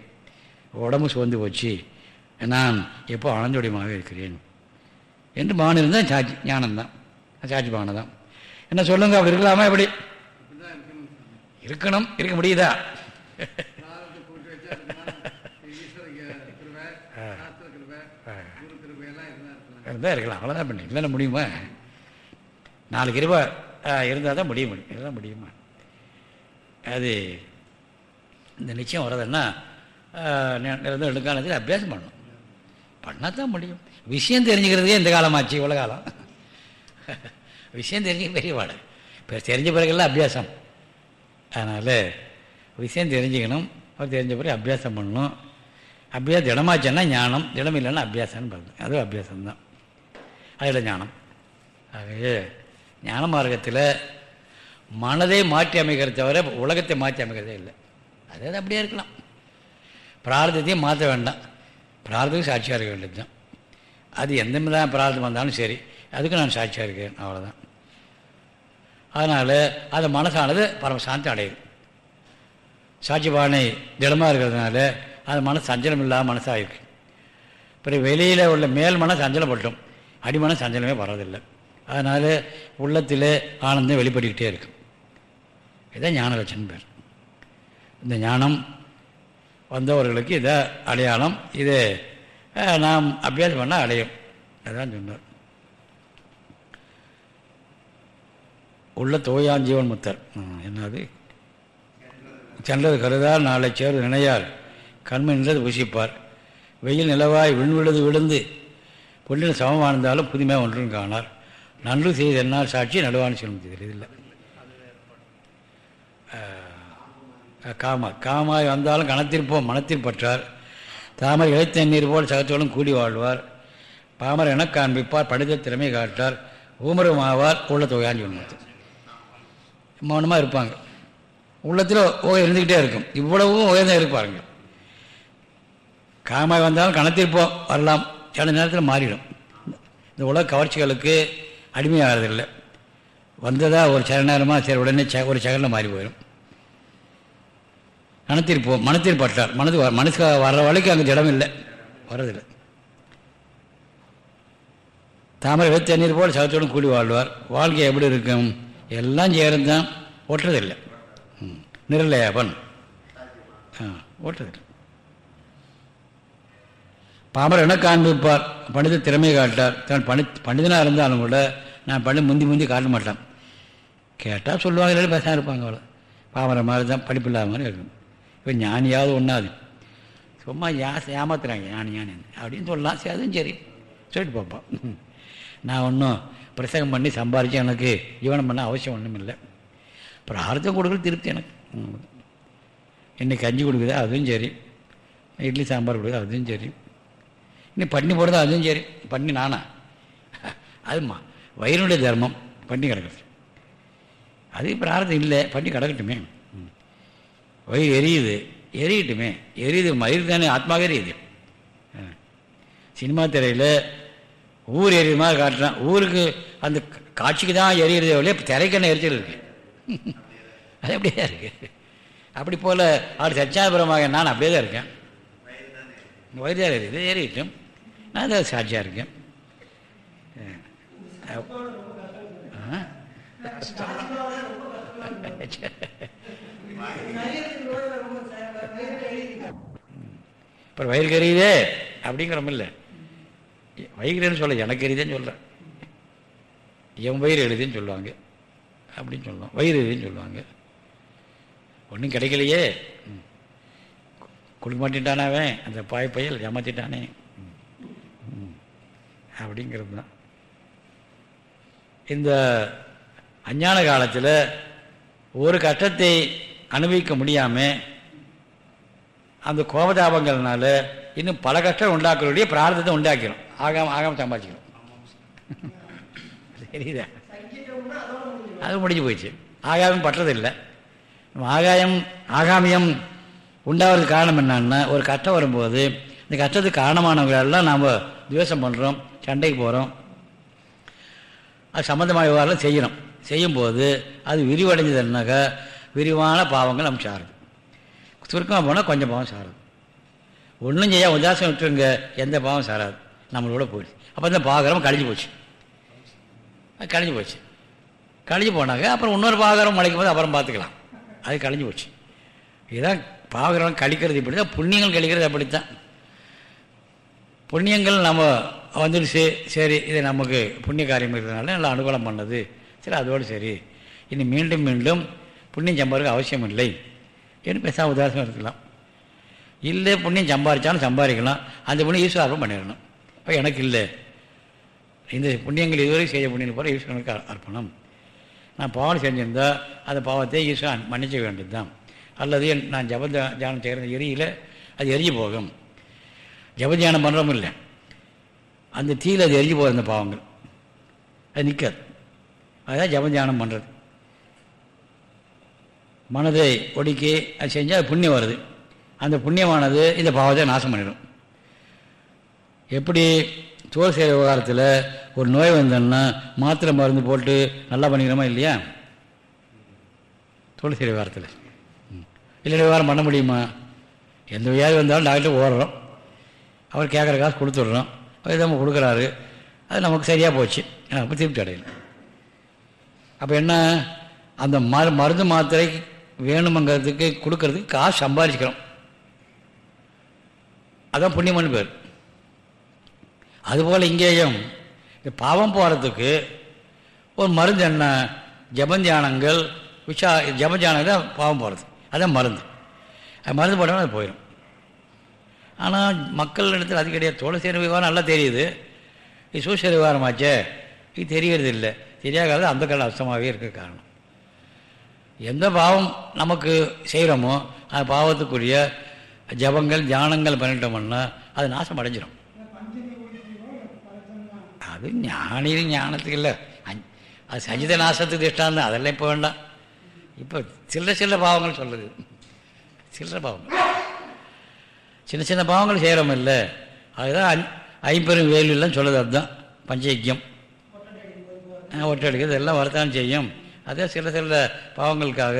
உடம்பு சோர்ந்து போச்சு. நான் எப்போ ஆனந்தோடியமாகவே இருக்கிறேன்? என்று பானம் இருந்தால் சாட்சி ஞானம்தான். சாட்சி பானை தான் என்ன சொல்லுங்க அப்படி இருக்கலாமா எப்படி? இருக்கணும் இருக்க முடியுதா? இருந்தால் இருக்கலாம் அவ்வளோதான் பண்ணி இல்லைன்னா முடியுமா? நாலு கிருபா இருந்தால் தான் முடிய முடியும். இதெல்லாம் முடியுமா? அது இந்த நிச்சயம் வர்றதுன்னா நிறந்த எடுக்காலத்தில் அபியாசம் பண்ணணும் பண்ணால் தான் முடியும். விஷயம் தெரிஞ்சுக்கிறதுக்கே இந்த காலமாச்சு இவ்வளோ காலம். விஷயம் தெரிஞ்சு பெரிய பாடு. இப்போ தெரிஞ்ச பிறகுலாம் அபியாசம். அதனால் விஷயம் தெரிஞ்சுக்கணும். அவர் தெரிஞ்ச பிறகு அபியாசம் பண்ணணும். அபியாசம் திடமாச்சுன்னா ஞானம். திடம் இல்லைன்னா அபியாசம்னு பார்க்கணும். அதுவும் அபியாசம்தான். அதில் ஞானம். ஆகவே ஞான மார்க்கத்தில் மனதை மாற்றி அமைக்கிறத தவிர உலகத்தை மாற்றி அமைக்கிறதே இல்லை. அதே அது அப்படியே இருக்கலாம். பிரார்த்தத்தையும் மாற்ற வேண்டாம். பிரார்த்தத்துக்கு சாட்சியாக இருக்க வேண்டியது தான். அது எந்த மாதிரி பிரார்த்தம் வந்தாலும் சரி அதுக்கு நான் சாட்சியாக இருக்கேன் அவ்வளோதான் அதனால் அது மனசானது பரமசாந்தி அடையுது சாட்சி பானை திடமாக இருக்கிறதுனால அது மனசு சஞ்சலம் இல்லாமல் மனசாக இருக்கு பிறகு வெளியில் உள்ள மேல் மனம் சஞ்சலப்பட்டும் அடிமனம் சஞ்சலமே வர்றதில்லை. அதனால் உள்ளத்தில் ஆனந்தம் வெளிப்பட்டுக்கிட்டே இருக்கும். இதுதான் ஞான லட்சணம் பேர். இந்த ஞானம் வந்தவர்களுக்கு இதை அடையாளம் இது நாம் அபியாசம் பண்ணால் அடையும். அதான் சொன்னார். உள்ள தோயான் ஜீவன் முத்தர். என்னது? சென்றது கருதால் நாளை சேர் நினையார் கண்மை நின்றது புசிப்பார். வெயில் நிலவாய் விண்விழுது விழுந்து பொன்னில் சமமானந்தாலும் புதுமையாக ஒன்றும் காணார். நன்று செய்த என்னால் சாட்சி நடுவான்னு சொல்ல முடியாது இல்லை. காமா காமாய் வந்தாலும் கணத்திற்போம் மனத்தில் பற்றார். தாமரை இழைத்தண்ணீர் போல் சகத்தோடும் கூடி வாழ்வார். பாமர் என காண்பிப்பார் படித்த திறமை காட்டார். ஊமரம் ஆவார் உள்ள தொகையாண்டி சொல்லுவார் மௌனமாக இருப்பாங்க. உள்ளத்தில் ஓகை இருந்துக்கிட்டே இருக்கும். இவ்வளவும் ஓகை இருப்பாருங்க. காமாய் வந்தாலும் கணத்திற்போம் வரலாம். சில நேரத்தில் மாறிடும். இந்த உலக கவர்ச்சிகளுக்கு அடிமையாகிறதில்லை. வந்ததா ஒரு சில நேரமாக சரி உடனே செ- ஒரு செகண்டில் மாறி போயிடும். மனத்திற்போம் மனத்தில் பட்டார். மனது மனசுக்கு மனசு வர்ற வரைக்கும் அங்கே இடம் இல்லை. வர்றதில்லை. தாமரை வைத்த தண்ணீர் போல் சகத்தோடும் கூடி வாழ்வார். வாழ்க்கை எப்படி இருக்கும்? எல்லாம் செய்கிறது தான் ஓட்டுறதில்லை. ம். நிரலையாபன். ஆ ஓட்டுறதில்லை. பாமர் என்ன காண்பிப்பார். பண்டித திறமை காட்டார். தான் பணி பண்டிதனாக இருந்தாலும் கூட நான் பண்ணி முந்தி முந்தி காட்ட மாட்டேன். கேட்டால் சொல்லுவாங்க இல்லை பேசாமல் இருப்பாங்க அவ்வளோ பாமர மாதிரி தான் படிப்பு இல்லாத மாதிரி இருக்கும். இப்போ ஞானியாவது ஒன்றாது சும்மா யா ஏமாத்துறாங்க ஞானி ஞானி. அப்படின்னு சொல்லலாம் சரி அதுவும் சரி. சொல்லிட்டு பார்ப்போம் நான் ஒன்றும் பிரசங்கம் பண்ணி சம்பாரித்து எனக்கு ஜீவனம் பண்ண அவசியம் ஒன்றும் இல்லை பிரார்த்தம் கொடுக்குறது திருப்தி எனக்கு. இன்னைக்கு கஞ்சி கொடுக்குதா அதுவும் சரி. இட்லி சாம்பார் கொடுக்குது அதுவும் சரி. இன்னும் பண்ணி போடுறது அதுவும் சரி. பண்ணி நானா? அதுமா வயிறுடைய தர்மம். பண்ணி கிடக்கிறது அது பிரார்த்தம் இல்லை. பண்ணி கிடக்கட்டுமே. வயிறு எரியுது. எரியட்டுமே. எரியுது மயிர் தானே ஆத்மாவே எரியுது. ஆ. சினிமா திரையில் ஊர் எரியுது மாதிரி காட்டுறான். ஊருக்கு அந்த காட்சிக்கு தான் எரியுறதே ஒழிய திரைக்கண்ண எரிச்சல் இருக்கு. அது அப்படியே தான் அப்படி போல் அவர் சச்சாபுரமாக நான் அப்படியே தான் இருக்கேன். வயிறு தான் எரியுது. எரியட்டும். நான் தான் சாட்சியாக இருக்கேன். ஆ. அப்புறம் வயிறு கறியுதே அப்படிங்கிறோம் இல்லை. வயிறுன்னு சொல்ல எனக்கு எரியுதுன்னு சொல்கிறேன் என் வயிறு எழுதுன்னு சொல்லுவாங்க. அப்படின்னு சொல்லுவோம். வயிறு எழுதுன்னு சொல்லுவாங்க. ஒன்றும் கிடைக்கலையே. ம். கொடுக்க மாட்டேன்ட்டானே அவன். அந்த பாய் பையல் ஏமாத்திட்டானே. ம். அப்படிங்கிறது தான். இந்த அஞ்ஞான காலத்தில் ஒரு கஷ்டத்தை அனுபவிக்க முடியாமல் அந்த கோபதாபங்கள்னால இன்னும் பல கஷ்டம் உண்டாக்குறதுடைய பிரார்த்தத்தை உண்டாக்கிறோம். ஆகாம ஆகாம சம்பாதிக்கிறோம். சரிதா அது முடிஞ்சு போயிடுச்சு. ஆகாயம் பற்றதில்லை. ஆகாயம் ஆகாமியம் உண்டாகிறதுக்கு காரணம் என்னன்னா ஒரு கஷ்டம் வரும்போது இந்த கஷ்டத்துக்கு காரணமானவங்களெல்லாம் நாம் துவேஷம் பண்ணுறோம் சண்டைக்கு போகிறோம் அது சம்மந்தமாக விவகாரம் செய்கிறோம் செய்யும்போது அது விரிவடைஞ்சதுன்னாக்கா விரிவான பாவங்கள் நம்ம சாருது. சுருக்கமாக போனால் கொஞ்சம் பாவம் சாருது. ஒன்றும் செய்ய உதாசம் விட்டுருங்க எந்த பாவம் சாராது. நம்மளோட போயிடுச்சு. அப்போ இந்த பாகரம் கழிஞ்சு போச்சு. அது கழிஞ்சு போச்சு. கழிஞ்சு போனாக்க அப்புறம் இன்னொரு பாகரம் முளைக்கும் போது அப்புறம் பார்த்துக்கலாம். அது கழிஞ்சு போச்சு. இதுதான் பாகரம் கழிக்கிறது இப்படி தான் புண்ணியங்கள் கழிக்கிறது அப்படித்தான். புண்ணியங்கள் நம்ம வந்துடுச்சு சரி இது நமக்கு புண்ணிய காரியம் இருக்கிறதுனால நல்லா அனுகூலம் பண்ணது. சரி அதோடு சரி. இனி மீண்டும் மீண்டும் புண்ணியம் சம்பாதிக்க அவசியம் இல்லை என்று பேசாமல் உதாரணம் இருக்கலாம். இல்லை புண்ணியம் சம்பாதிச்சாலும் சம்பாதிக்கலாம். அந்த புண்ணியம் ஈஸ்வரம் பண்ணிடணும். இப்போ எனக்கு இல்லை. இந்த புண்ணியங்கள் இதுவரை செய்த புண்ணியம் போகிற ஈஸ்வரனுக்கு அர்ப்பணம். நான் பாவம் செஞ்சிருந்தால் அந்த பாவத்தை ஈஸ்வரன் மன்னிக்க வேண்டியது தான் அல்லது நான் ஜப தியானம் செய்கிற எரியில் அது எரிஞ்சு போகும். ஜப தியானம் பண்ணுறோம் இல்லை. அந்த தீயில் அது எரிஞ்சு போகிற அந்த பாவங்கள். அது நிற்காது அதுதான் ஜப தியானம் பண்ணுறது மனதை ஒடுக்கி அது செஞ்சால் புண்ணியம் வருது. அந்த புண்ணியமானது இந்த பாவத்தை நாசம் பண்ணிடும். எப்படி தோல் செய்கிற விவகாரத்தில் ஒரு நோய் வந்தோன்னா மாத்திரை மருந்து போட்டு நல்லா பண்ணிக்கிறோமா இல்லையா? தோல் செய்கிற விவகாரத்தில். இல்லை விவகாரம் பண்ண முடியுமா? எந்த வியாதி வந்தாலும் டாக்டர் ஓடுறோம். அவர் கேட்குற காசு கொடுத்துட்றோம். அவர் நம்ம கொடுக்குறாரு. அது நமக்கு சரியாக போச்சு. அப்போ திருப்தி அடையணும் அப்போ என்ன? அந்த மரு மருந்து மாத்திரை வேணுமங்கிறதுக்கு கொடுக்கறதுக்கு காசு சம்பாதிச்சுக்கிறோம் அதான் புண்ணியமான பேர். அதுபோல் இங்கேயும் இந்த பாவம் போகிறதுக்கு ஒரு மருந்து என்ன ஜபந்தியானங்கள் விஷா ஜபத்தியானங்கள் தான் பாவம் போகிறது அதான் மருந்து. அது மருந்து போட்டாலும் அது போயிடும் ஆனால் மக்கள் இடத்துல அது கிடையாது துளசி விவகாரம் நல்லா தெரியுது. இது சூச விவகாரமாச்சே. இது தெரியறது இல்லை தெரியாத அந்த கால அசமாகவே இருக்க காரணம். எந்த பாவம் நமக்கு செய்கிறோமோ அந்த பாவத்துக்குரிய ஜபங்கள் தியானங்கள் பண்ணிட்டோம்னா அது நாசம் அடைஞ்சிடும் அது ஞானியில் ஞானத்துக்கு இல்லை. அஞ்- அது சஞ்சித நாசத்துக்கு திஷ்டாந்தம். அதெல்லாம் இப்போ வேண்டாம். இப்போ சில்லற சில்ல பாவங்கள் சொல்லுது. சில்லற பாவம் சின்ன சின்ன பாவங்கள் செய்கிறோம் இல்லை. அதுதான் ஐம்பெரும் வேலுலாம் சொல்லுது அதுதான். பஞ்சயக்கியம் ஒட்டடிக்கிறது. எல்லாம் வரத்தான் செய்யும். அதே சில சில பாவங்களுக்காக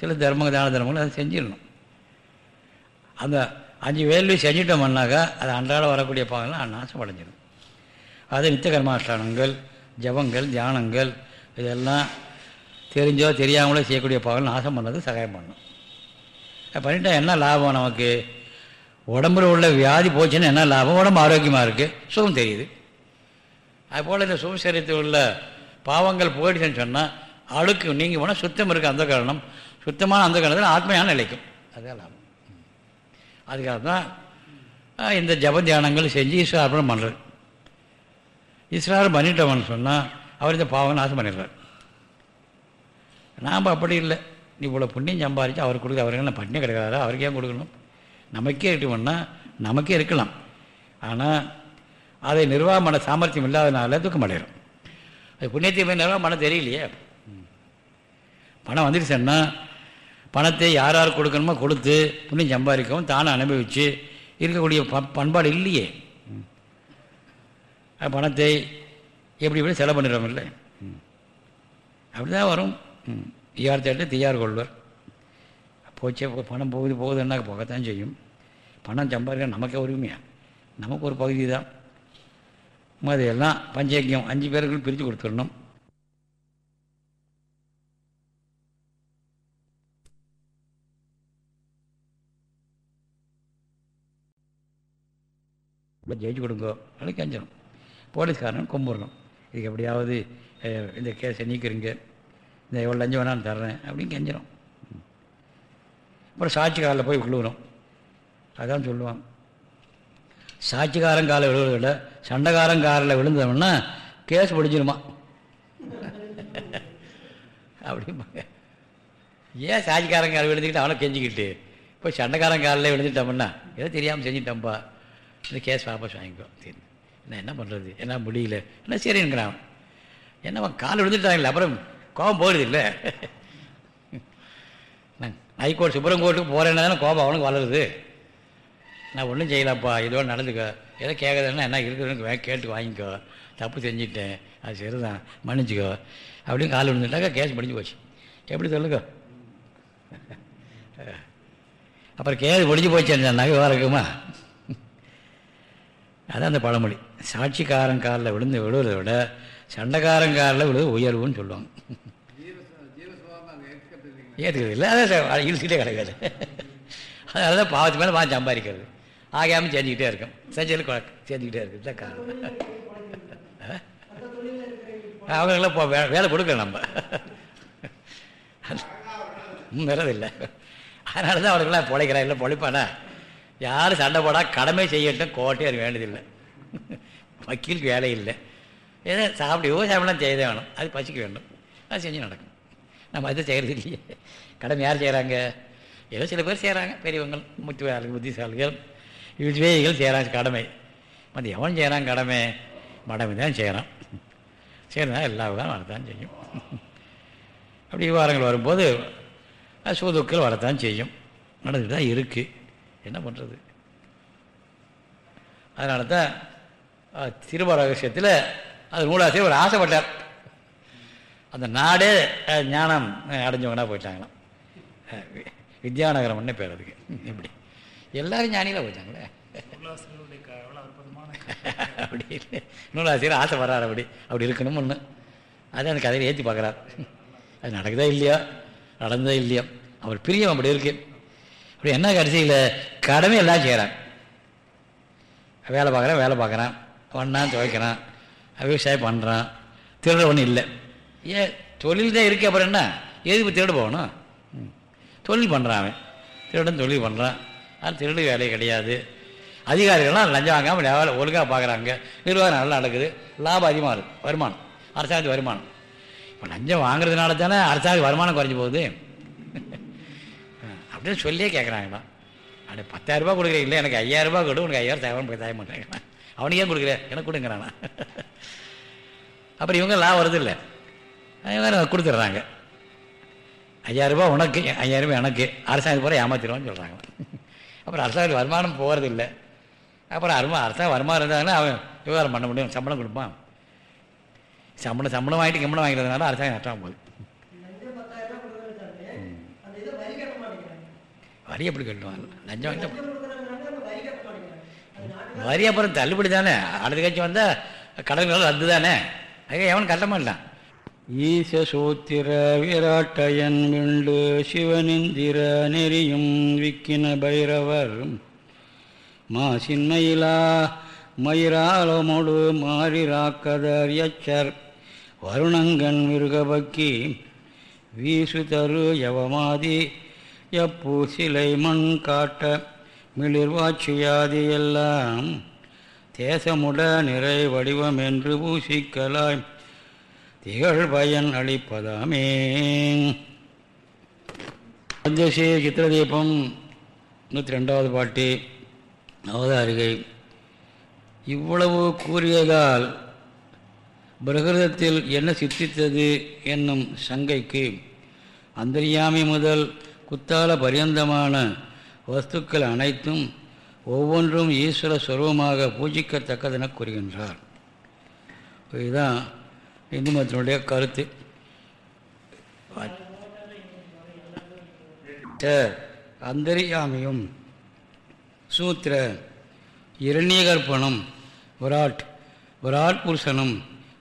சில தர்ம தான தர்மங்கள் அதை செஞ்சிடணும். அந்த அஞ்சு வேள்வி செஞ்சிட்டோம்னாக்கா அது அன்றாட வரக்கூடிய பாவங்கள்லாம் நாசம் அடைஞ்சிடும் அது நித்த கர்மாஷ்டானங்கள் ஜபங்கள் தியானங்கள் இதெல்லாம் தெரிஞ்சோ தெரியாமலோ செய்யக்கூடிய பாவங்கள் நாசம் பண்ணது சகாயம் பண்ணும். பண்ணிட்டால் பண்ணிட்டா என்ன லாபம் நமக்கு? உடம்புல உள்ள வியாதி போச்சுன்னா என்ன லாபம்? உடம்பு ஆரோக்கியமாக இருக்குது சுகம் தெரியுது. அதுபோல் இந்த சுபசரீரத்தில் உள்ள பாவங்கள் போயிடுச்சுன்னு சொன்னால் அழுக்கு நீங்கள் போனால் சுத்தம் இருக்குது அந்த காரணம். சுத்தமான அந்த காரணத்தில் ஆத்மையான நிலைக்கும். அதுதான் லாபம். அதுக்காக தான் இந்த ஜப தியானங்கள் செஞ்சு ஈஸ்வரார்ப்பணம் பண்ணுறது ஈஸ்வரார் பண்ணிட்டோம்னு சொன்னால் அவர் இந்த பாவம் நாசம் பண்ணிடுறார். நாம் அப்படி இல்லை. நீ இவ்வளோ புண்ணியம் சம்பாதிச்சு அவர் கொடுக்க அவருக்கு என்ன பண்ணியே கிடைக்காதா? அவருக்கு ஏன் கொடுக்கணும்? நமக்கே இருக்கணும்னா நமக்கே இருக்கலாம். ஆனால் அதை நிர்வாகம் பண்ண சாமர்த்தியம் இல்லாதனால துக்கம் அடையிடும் அது புண்ணியத்தை நேரம் பணம் தெரியலையே. பணம் வந்துடுச்சுன்னா பணத்தை யார் யார் கொடுக்கணுமோ கொடுத்து புண்ணியம் சம்பாதிக்கவும் தானே அனுபவித்து இருக்கக்கூடிய ப பண்பாடு இல்லையே ம். பணத்தை எப்படி எப்படி செலவு பண்ணிடுறோமில்ல ம். அப்படி தான் வரும் ம். ஈயார் தேட்டு தீயார் கொள்வர் போச்சே பணம் போகுது போகுதுன்னா போகத்தான் செய்யும் பணம் சம்பாதிக்க நமக்கே உரிமையா நமக்கு ஒரு பகுதி தான் அதையெல்லாம் பஞ்சயக்கியம் அஞ்சு பேருக்கு பிரித்து கொடுத்துடணும் இப்போ ஜெயிச்சு கொடுங்கோ. அப்படி கெஞ்சணும் போலீஸ்காரன் கும்பிட்றோம் இதுக்கு எப்படியாவது இந்த கேஸை நீக்கிறீங்க இந்த எவ்வளோ லஞ்சம் வேணாலும் தர்றேன். அப்படின்னு கெஞ்சிடும் அப்புறம் சாட்சிக்காரில் போய் விழுவுறோம். அதான் சொல்லுவான் சாட்சிக்காரன் காலில் விழுவதை விட சண்டைக்காரன் காரில் விழுந்தவன்னா கேஸ் பிடிச்சிருமா? அப்படிம்பாங்க ஏன் சாட்சிக்காரன் காலில் விழுந்துக்கிட்டு அவனை கெஞ்சிக்கிட்டு? இப்போ சண்டைக்காரன் காலில் விழுந்துட்டோம்னா ஏதோ தெரியாமல் செஞ்சுட்டோம்ப்பா இந்த கேஸ் வாபஸ் வாங்கிக்கோ தீர்ந்து நான் என்ன பண்ணுறது என்ன முடியல? என்ன சரிங்கிறான் என்னவா கால் விழுந்துட்டாங்கல்ல அப்புறம் கோபம் போயிடுது இல்லை? நான் ஹைகோர்ட் சுப்ரீம் கோர்ட்டுக்கு போகிறேன்னா தானே கோபம் அவனுக்கு வளருது? நான் ஒன்றும் செய்யலப்பா இதோ நடந்துக்க. ஏதோ கேட்குறதுன்னா என்ன இருக்குதுன்னு கேட்டு வாங்கிக்கோ. தப்பு செஞ்சிட்டேன். அது சரிதான். மன்னிச்சிக்கோ. அப்படின்னு கால் விழுந்துட்டாக்கா கேஸ் முடிஞ்சு போச்சு. எப்படி சொல்லுங்க? அப்புறம் கேஸ் முடிஞ்சு போச்சு அந்த நகை இருக்குமா? அதான் அந்த பழமொழி. சாட்சிக்காரன் காலில் விழுந்து விழுவதை விட சண்டைக்காரன் காலில் விழுவது உயர்வுன்னு சொல்லுவாங்க. ஏற்றுக்கிறது இல்லை. அதான் இழுத்துக்கிட்டே கிடக்காது. அதனால தான் பாவத்து மேலே வாங்கி சம்பாதிக்கிறது. ஆகாமல் செஞ்சுக்கிட்டே இருக்கும். செஞ்சதில் செஞ்சுக்கிட்டே இருக்குது தான் காரணம். அவங்களுக்கெல்லாம் இப்போ வே வேலை கொடுக்கல நம்ம. இல்லை அதனால தான் அவனுக்கெல்லாம் பிழைக்கிறா இல்லை பொழைப்பானா? யாரும் சண்டை போடா கடமை செய்யட்டும் கோட்டையார் வேண்டியதில்லை. வக்கீலுக்கு வேலை இல்லை. ஏதோ சாப்பிட விவசாயம்லாம் செய்ய வேணும் அது பசிக்க வேண்டும். அது செஞ்சு நடக்கும். நம்ம அதை செய்கிறது இல்லையே. கடமை யார் செய்கிறாங்க ஏதோ சில பேர் செய்கிறாங்க பெரியவங்க முத்துவாளிகள் புத்திசாலிகள் விவேகிகள் செய்கிறாங்க கடமை. மற்ற எவன் செய்கிறான் கடமை? மடமை தான் செய்கிறான் செய்கிறதா எல்லா விதம் வரத்தான் செய்யும். அப்படி விவகாரங்கள் வரும்போது சூதுக்கள் வரத்தான் செய்யும். நடந்துட்டு தான் இருக்குது என்ன பண்ணுறது அதனால தான் அஹ், திருமண ரகசியத்தில் அது நூலாசிரியர் ஒரு ஆசைப்பட்டார். அந்த நாடே ஞானம் அடைஞ்சவங்கனா போயிட்டாங்களாம். வித்யாநகரம்னு பேர் அதுக்கு. இப்படி. எல்லாரும் ஞானியில் போயிட்டாங்களே. அப்படி. நூலாசிரியர் ஆசைப்படுறார் அப்படி. அப்படி இருக்கணும் ஒன்று அதை அந்த கதையில் ஏற்றி பார்க்குறார் அது நடக்குதா இல்லையா? நடந்ததா இல்லையா? அவர் பிரியம் அப்படி இருக்கு. அப்படி என்ன கடைசியில் கடமை எல்லாம் செய்கிறான் வேலை பார்க்குறான் வேலை பார்க்குறான். பண்ணான் துவைக்கிறான். விவசாயம் பண்ணுறான் திருட ஒன்றும் இல்லை. ஏன்? தொழில் தான் இருக்கு அப்புறம் என்ன? எதுக்கு திருட போகணும்? தொழில் பண்ணுறான் அவன். திருடன் தொழில் பண்ணுறான் அது திருடு வேலை கிடையாது. அதிகாரிகள்லாம் லஞ்சம் வாங்காமல் வேலை ஒழுங்காக பார்க்குறாங்க நிர்வாகம் நல்லா நடக்குது. லாபம் அதிகமாக இருக்குது வருமானம். அரசாங்கத்து வருமானம். இப்போ லஞ்சம் வாங்குறதுனால தானே அரசாங்க வருமானம் குறைஞ்சி போகுது? அப்படின்னு சொல்லியே கேட்குறாங்கண்ணா அட பத்தாயிரரூபா கொடுக்குறீங்க. இல்லை எனக்கு ஐயாயிரரூபா கொடு. உனக்கு ஐயாயிரம் தேவை தய மாட்டேங்கிறான் அவனுக்கு ஏன் கொடுக்குற? எனக்கு கொடுங்கிறானா. அப்புறம் இவங்க லாபம் வருது இல்லை. இவங்க கொடுத்துட்றாங்க ஐயாயிரரூபா உனக்கு ஐயாயிரரூபா எனக்கு. அரசாங்கம் போகிற ஏமாத்திடுவான்னு சொல்கிறாங்க அப்புறம் அரசாங்க வருமானம் போகிறது இல்லை. அப்புறம் அருமா அரசாங்க வருமானம் இருந்தாங்கன்னா அவன் விவகாரம் பண்ண முடியும். சம்பளம் கொடுப்பான். சம்பளம் சம்பளம் வாங்கிட்டு கம்பளம் வாங்கிறதுனால அரசாங்கம் நஷ்டம் போகுது வரி எப்படி கட்டுவாங்க? லஞ்சம் வாங்கிட்டு வரி அப்புறம் தள்ளுபடி தானே? அடுத்த கட்சி வந்தால் கடல்கள் அது தானே? அது எவன் கட்ட மாட்டான். ஈச சூத்திர விராட்டயன் விண்டு சிவனிந்திர நெறியும் விக்கின பைரவர். மாசின்மயிலா மயிராலமொடு மாறிராக்கதர் யச்சர். வருணங்கன் மிருகபக்கி வீசு தரு யவமாதி எப்பூ சிலை மண் காட்ட மிளிர்வாட்சியாதி எல்லாம். தேசமுட நிறை வடிவம் என்று பூசிக்கலாய். திகழ் பயன் அளிப்பதாமே. பஞ்சசி சித்திரதீபம் நூற்றி ரெண்டாவது பாட்டி அவதாரிகை. இவ்வளவு கூறியதால் பிரகிருதத்தில் என்ன சித்தித்தது என்னும் சங்கைக்கு அந்தரியாமி முதல் குத்தால பரியந்தமான வஸ்துக்கள் அனைத்தும் ஒவ்வொன்றும் ஈஸ்வர சுரூபமாக பூஜிக்கத்தக்கதென கூறுகின்றார். இதுதான் இந்து மதத்தினுடைய கருத்து. அந்தரியாமியும் சூத்திர இரண்யகற்பனம் விராட் விராட் புருஷனும்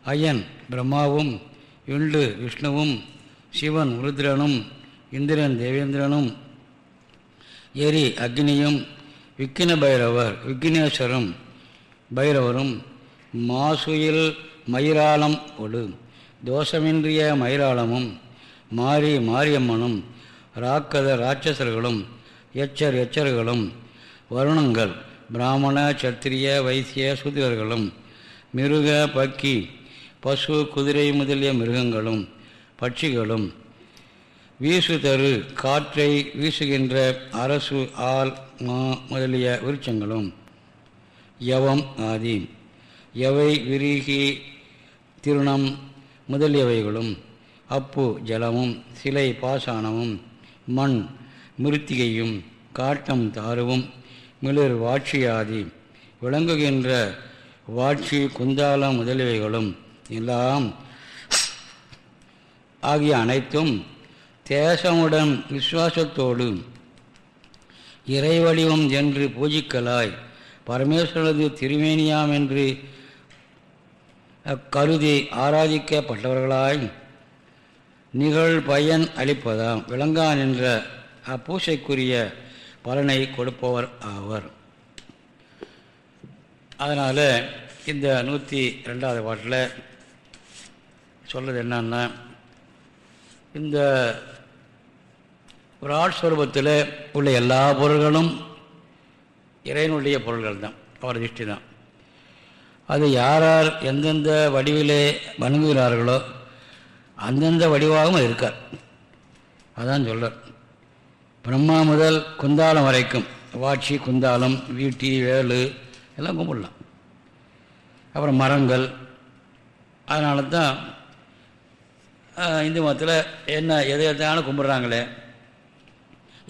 அயன் பிரம்மாவும் இண்டு விஷ்ணுவும் சிவன் ருத்ரனும் இந்திரன் தேவேந்திரனும் எரி அக்னியும் விக்கின பைரவர் விக்னேஸ்வரம் பைரவரும் மாசுயில் மயிராளம் ஒடு. தோஷமின்றிய மயிராளமும் மாரி மாரியம்மனும் ராக்கத ராட்சசர்களும் எச்சர் எச்சர்களும் வருணங்கள் பிராமண சத்திரிய வைசிய சூதிரர்களும் மிருக பக்கி பசு குதிரை முதலிய மிருகங்களும் பட்சிகளும் வீசுதரு காற்றை வீசுகின்ற அரசு ஆல் மா முதலிய விருட்சங்களும். யவம் ஆதி. எவை விரிகி திருணம் முதலியவைகளும். அப்பு ஜலமும் சிலை பாசானமும் மண் மிருத்திகையும் காட்டம் தாருவும் மிளிர் வாட்சியாதி விளங்குகின்ற வாட்சி குந்தாலம் முதலியவைகளும் எல்லாம் ஆகிய அனைத்தும் தேசமுடன் விசுவாசத்தோடு இறைவடிவம் என்று பூஜிக்கலாய். பரமேஸ்வரது திருமேனியாம் என்று கருதி ஆராதிக்கப்பட்டவர்களாய் நிகழ் பயன் அளிப்பதாம். விளங்கான் என்ற அப்பூசைக்குரிய பலனை கொடுப்பவர் ஆவர். அதனால் இந்த நூற்றி ரெண்டாவது பாட்டில் சொல்கிறது என்னன்னா இந்த விராட்ஸ்வரூபத்தில் உள்ள எல்லா பொருள்களும் இறைவனுடைய பொருள்கள் தான் அவர் திருஷ்டி தான் அது யாரார் எந்தெந்த வடிவிலே வணங்குகிறார்களோ அந்தந்த வடிவாகவும் இருக்கார். அதான் சொல்கிறார் பிரம்மா முதல் குந்தாலம் வரைக்கும் வாட்சி குந்தாலம் வீட்டி வேலு எல்லாம் கும்பிடலாம். அப்புறம் மரங்கள் அதனால தான் இந்து மதத்தில் என்ன எதை எதாலும் கும்பிட்றாங்களே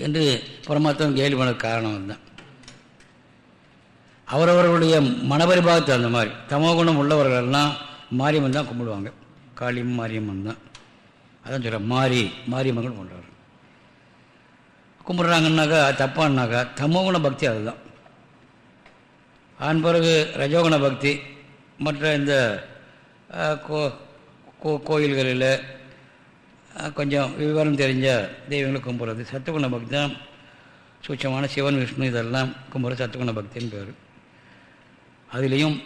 என்று பரமாத்மன் கேள்வி பண்ண காரணம் தான் அவரவர்களுடைய மனபரிபாகத்தை அந்த மாதிரி தமோ குணம் உள்ளவர்களெல்லாம் மாரியம்மன் தான் கும்பிடுவாங்க. காளியம் மாரியம்மன் தான். அதான் சொல்கிற மாரி மாரியம்மன் கும்பிடுவார் கும்பிட்றாங்கன்னாக்கா தப்பான்னாக்கா தமோகுண பக்தி அதுதான். ஆன் பிறகு ரஜோகுண பக்தி மற்ற இந்த கோ கோ கோயில்களில் கொஞ்சம் விவரம் தெரிஞ்ச தெய்வங்களை கும்பிட்றது. சத்துகுண பக்தி தான் சூட்சமான சிவன் விஷ்ணு இதெல்லாம் கும்பிட்றது சத்துக்குண பக்தின்னு பேர். அதுலேயும்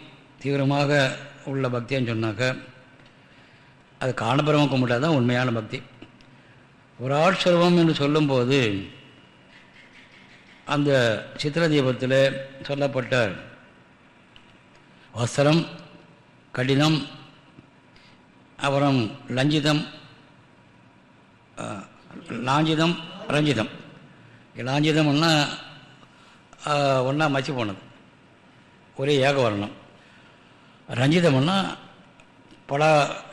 தீவிரமாக உள்ள பக்தின்னு சொன்னாக்க அது காணபுரமாக கும்பிட்டா தான் உண்மையான பக்தி. ஒரு ஆட்சர்வம் என்று சொல்லும்போது அந்த சித்திர தீபத்தில் சொல்லப்பட்ட வஸ்திரம் கடினம் அப்புறம் லஞ்சிதம் லாஞ்சிதம் ரஞ்சிதம். லாஞ்சிதம்னா ஒன்றா மச்சி போனது. ஒரே ஏக வர்ணம் ரஞ்சிதம்னா பல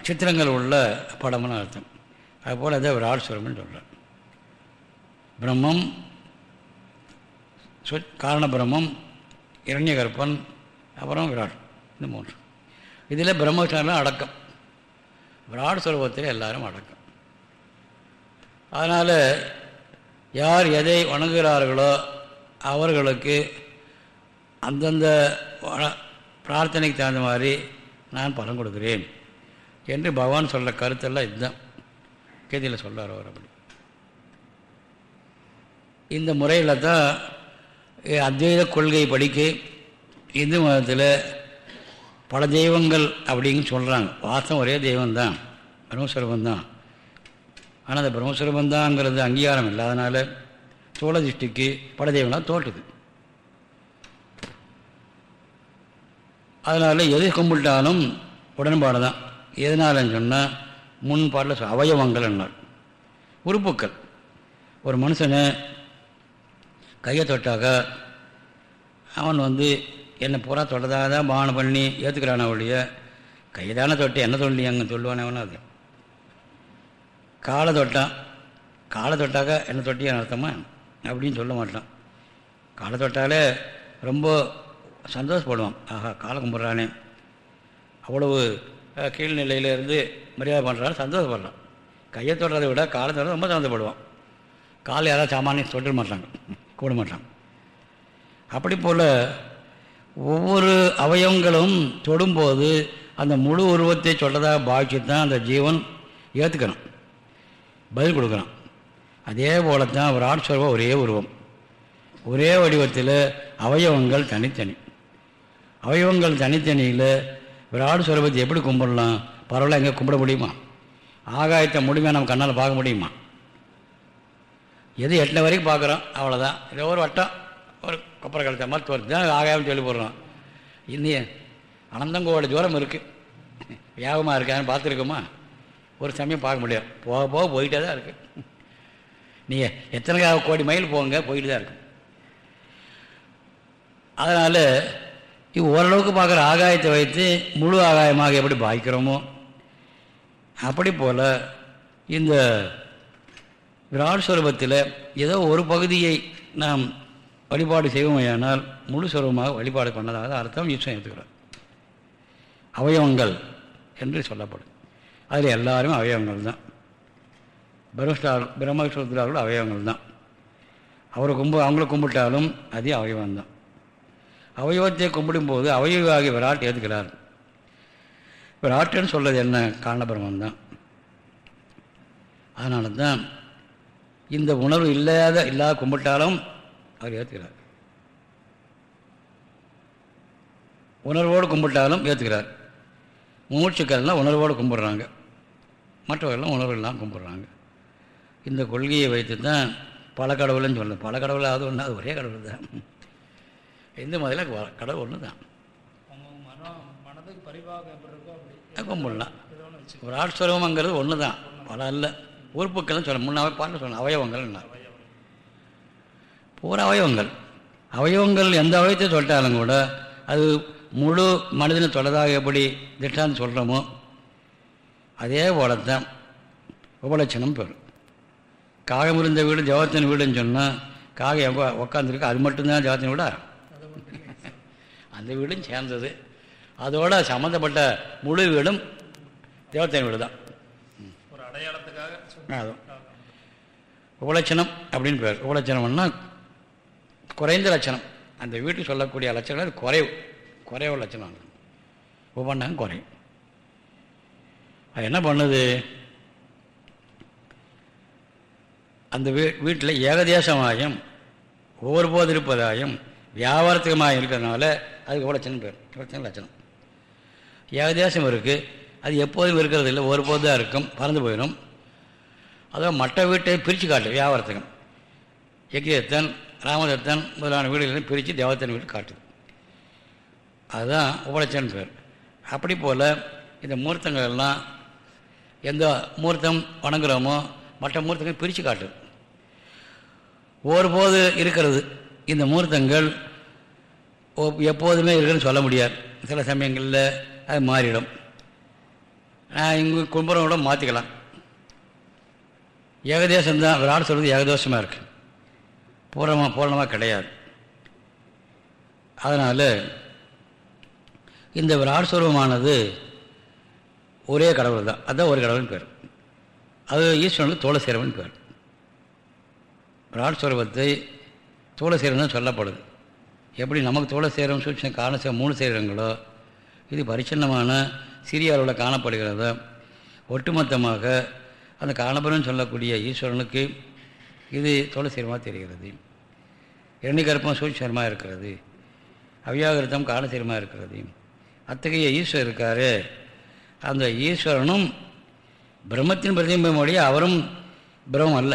சித்திரங்கள் உள்ள படம்னு அர்த்தம். அதுபோல் அதை ஒரு ஆட்சுரம்னு சொல்கிறார் பிரம்மம் காரண பிரம்மம் இரண்யகற்பன் அப்புறம் விராட் இந்த மூன்று. இதில் பிரம்மச்சாரம் அடக்கம். விராட் சுரூபத்தில் எல்லாரும் அடக்கம். அதனால் யார் எதை வணங்குகிறார்களோ அவர்களுக்கு அந்தந்த பிரார்த்தனைக்கு தகுந்த மாதிரி நான் பலன் கொடுக்குறேன் என்று பகவான் சொல்கிற கருத்தெல்லாம் இதுதான். கேதியில் சொல்கிறார் அவர் அப்படி. இந்த முறையில் தான் அத்வைத கொள்கை படிக்க இந்து மதத்தில் பல தெய்வங்கள் அப்படின்னு சொல்கிறாங்க வாசம் ஒரே தெய்வம்தான். தான் ஆனால் அந்த பிரம்மஸ்வரூபந்தாங்கிறது அங்கீகாரம் இல்லாதனால சோழ திருஷ்டிக்கு பல தோற்றுது. அதனால் எது கும்பிட்டாலும் உடன்பாடு தான். எதனாலன்னு சொன்னால் முன் பாட்டில் அவயவங்கள் என்னால். உறுப்புக்கள். ஒரு மனுஷனை கையை தொட்டாக்க அவன் வந்து என்னை பூரா தொட்டதாக தான் பானம் பண்ணி ஏற்றுக்கிறான ஒழிய தானே தொட்டு என்ன சொல்லி அங்கே சொல்லுவானே அது. காலை தொட்டான் காலை தொட்டாக்க என்ன தொட்டியான் அர்த்தமா? அப்படின்னு சொல்ல மாட்டான். காலை தொட்டாலே ரொம்ப சந்தோஷப்படுவான். ஆஹா காலை கும்பிட்றானே. அவ்வளவு கீழ்நிலையிலேருந்து மரியாதை பண்ணுறான்னு சந்தோஷப்படுறான். கையை தொடுறதை விட காலை தொடுறது ரொம்ப சந்தோஷப்படுவான். காலை யாராவது சாமானியம் தொட்ட மாட்டாங்க. கூட மாட்டான். அப்படி போல் ஒவ்வொரு அவயவங்களும் தொடும்போது அந்த முழு உருவத்தை சொல்கிறதாக பாவிச்சு தான் அந்த ஜீவன் ஏற்றுக்கணும் பதில் கொடுக்குறான். அதே போல தான் ஒரு ஸ்வரூபம் ஒரே உருவம். ஒரே வடிவத்தில் அவயவங்கள் தனித்தனி. அவயவங்கள் தனித்தனியில் விராடு ஸ்வரூபத்தை எப்படி கும்பிடலாம்? பரவாயில்ல எங்கே கும்பிட முடியுமா? ஆகாயத்தை முழுமையாக நம்ம கண்ணால் பார்க்க முடியுமா? எது எட்டின வரைக்கும் பார்க்குறோம் அவ்வளோதான் ஏதோ ஒரு வட்டம் ஒரு கொப்பரை கழுத்த மாதிரி தோற்று தான் ஆகாயம்னு சொல்லி போடுறோம். இன்னும் அனந்தங்கோட தூரம் இருக்குது வியாபமாக இருக்கான்னு பார்த்துருக்கோமா? ஒரு சமயம் பார்க்க முடியும் போக போக போயிட்டே தான் இருக்குது நீங்கள் எத்தனை கோடி மைல் போங்க போயிட்டு தான் இருக்கு. அதனால் இது ஓரளவுக்கு பார்க்குற ஆகாயத்தை வைத்து முழு ஆகாயமாக எப்படி பாய்க்கிறோமோ அப்படி போல் இந்த விராட் சுரூபத்தில் ஏதோ ஒரு பகுதியை நாம் வழிபாடு செய்வோமையானால் முழு சுரூபமாக வழிபாடு பண்ணதாக அர்த்தம் ஈஸ்வரன் எடுத்துக்கிறார். அவயவங்கள் என்று சொல்லப்படும். அதில் எல்லாருமே அவயவங்கள் தான். பிரம்மஸ்டார் பிரம்மஸ்வரத்தில் அவயவங்கள் தான். அவரை கும்பு அவங்கள கும்பிட்டாலும் அதே அவயவம் தான். அவயவத்தை கும்பிடும்போது அவயவாகி விராட் ஏற்றுக்கிறார் விராட்டுன்னு சொல்கிறது என்ன? காரணபிரமம் தான். அதனால தான் இந்த உணர்வு இல்லாத இல்லாத கும்பிட்டாலும் அவர் ஏற்றுக்கிறார் உணர்வோடு கும்பிட்டாலும் ஏற்றுக்கிறார் மூச்சுக்கள்லாம் உணர்வோடு கும்பிட்றாங்க. மற்றவர்கள்லாம் உணர்வு இல்லாமல் கும்பிட்றாங்க. இந்த கொள்கையை வைத்து தான் பல கடவுள்னு சொல்லணும் பல கடவுளாவது ஒன்று அது ஒரே கடவுள் தான். இந்து மதில் கடவுள் ஒன்று தான். கும்பிடலாம். ஒரு ஆட்ஸ்வரவங்கிறது ஒன்று தான். பல இல்லை உறுப்புக்கள்னு சொல்ல. முன்னாவே பாட்டு சொல்லணும் அவயவங்கள் பூரா அவயவங்கள். அவயவங்கள் எந்த அவயத்தை தொட்டாலும் கூட அது முழு மனிதனை தொட்டதாக எப்படி திட்டான்னு சொல்கிறோமோ அதே போலத்தான் உபலட்சணம் பெறும். காகம் இருந்த வீடு ஜவத்தின் வீடுன்னு சொன்னால் காகம் எங்கே உக்காந்துருக்கு அது மட்டும்தான் ஜவத்தின் வீடா? அந்த வீடும் சேர்ந்தது. அதோட சம்மந்தப்பட்ட முழு வீடும் தேவத்தின் வீடு தான் ஒரு அடையாளத்துக்காக சொல்லி அதுவும் உபலட்சணம் அப்படின்னு பேர். உபலட்சணம்னா குறைந்த லட்சணம். அந்த வீட்டுக்கு சொல்லக்கூடிய லட்சணம் அது குறைவு. குறைவு லட்சணம். அது ஒவ்வொன்றாங்க குறையும் அது என்ன பண்ணுது? அந்த வீ வீட்டில் ஏகதேசமாயும் ஒவ்வொரு போது இருப்பதாயும் வியாபாரத்துக்குமாக இருக்கிறதுனால அதுக்கு உபலட்சணம் பேர். உபலட்சணம் லட்சணம் ஏகதேசம் இருக்குது அது எப்போதும் இருக்கிறது இல்லை. ஒருபோது தான் இருக்கும். பறந்து போயிடும். அதோ மற்ற வீட்டை பிரித்து காட்டு வியாபாரத்துக்கும் யக்கியத்தன் ராமதத்தன் முதலான வீடுகளையும் பிரித்து தேவத்தன் வீடு காட்டுது. அதுதான் உபலட்சன் பேர். அப்படி போல் இந்த மூர்த்தங்கள்லாம் எந்த மூர்த்தம் வணங்குறோமோ மற்ற மூர்த்தங்கள் பிரித்து காட்டும் ஒருபோது இருக்கிறது. இந்த மூர்த்தங்கள் எப்போதுமே இருக்குன்னு சொல்ல முடியாது. சில சமயங்களில் அது மாறிடும். இங்கே கும்பரம் கூட மாற்றிக்கலாம் ஏகதேசம் தான் விராட் சொல்கிறது ஏகதோஷமாக இருக்குது பூரணமாக பூரணமாக கிடையாது. அதனால் இந்த விராட் ஸ்வரூபமானது ஒரே கடவுள் தான். அதுதான் ஒரு கடவுள்னு பேர். அது ஈஸ்வரனுக்கு தோளசேரவன் பேர். பிராட்ஸ்வரூபத்தை ஸ்வரூபத்தை தான் சொல்லப்படுது. எப்படி நமக்கு தோளசேரம் சூட்சம் காரணசேரம் மூணு சேரங்களோ இது பரிச்சின்னமான சிறிய அளவில் காணப்படுகிறதோ ஒட்டுமொத்தமாக அந்த காணபுரம் சொல்லக்கூடிய ஈஸ்வரனுக்கு இது தோளசேரமாக தெரிகிறது. இரணிகற்பம் சூட்சரமாக இருக்கிறது. அவ்யாகிருத்தம் காலசீரமாக இருக்கிறது. அத்தகைய ஈஸ்வரர் இருக்காரு அந்த ஈஸ்வரனும் பிரம்மத்தின் பிரதிபிம்பமொழிய அவரும் பிரம்மம் அல்ல.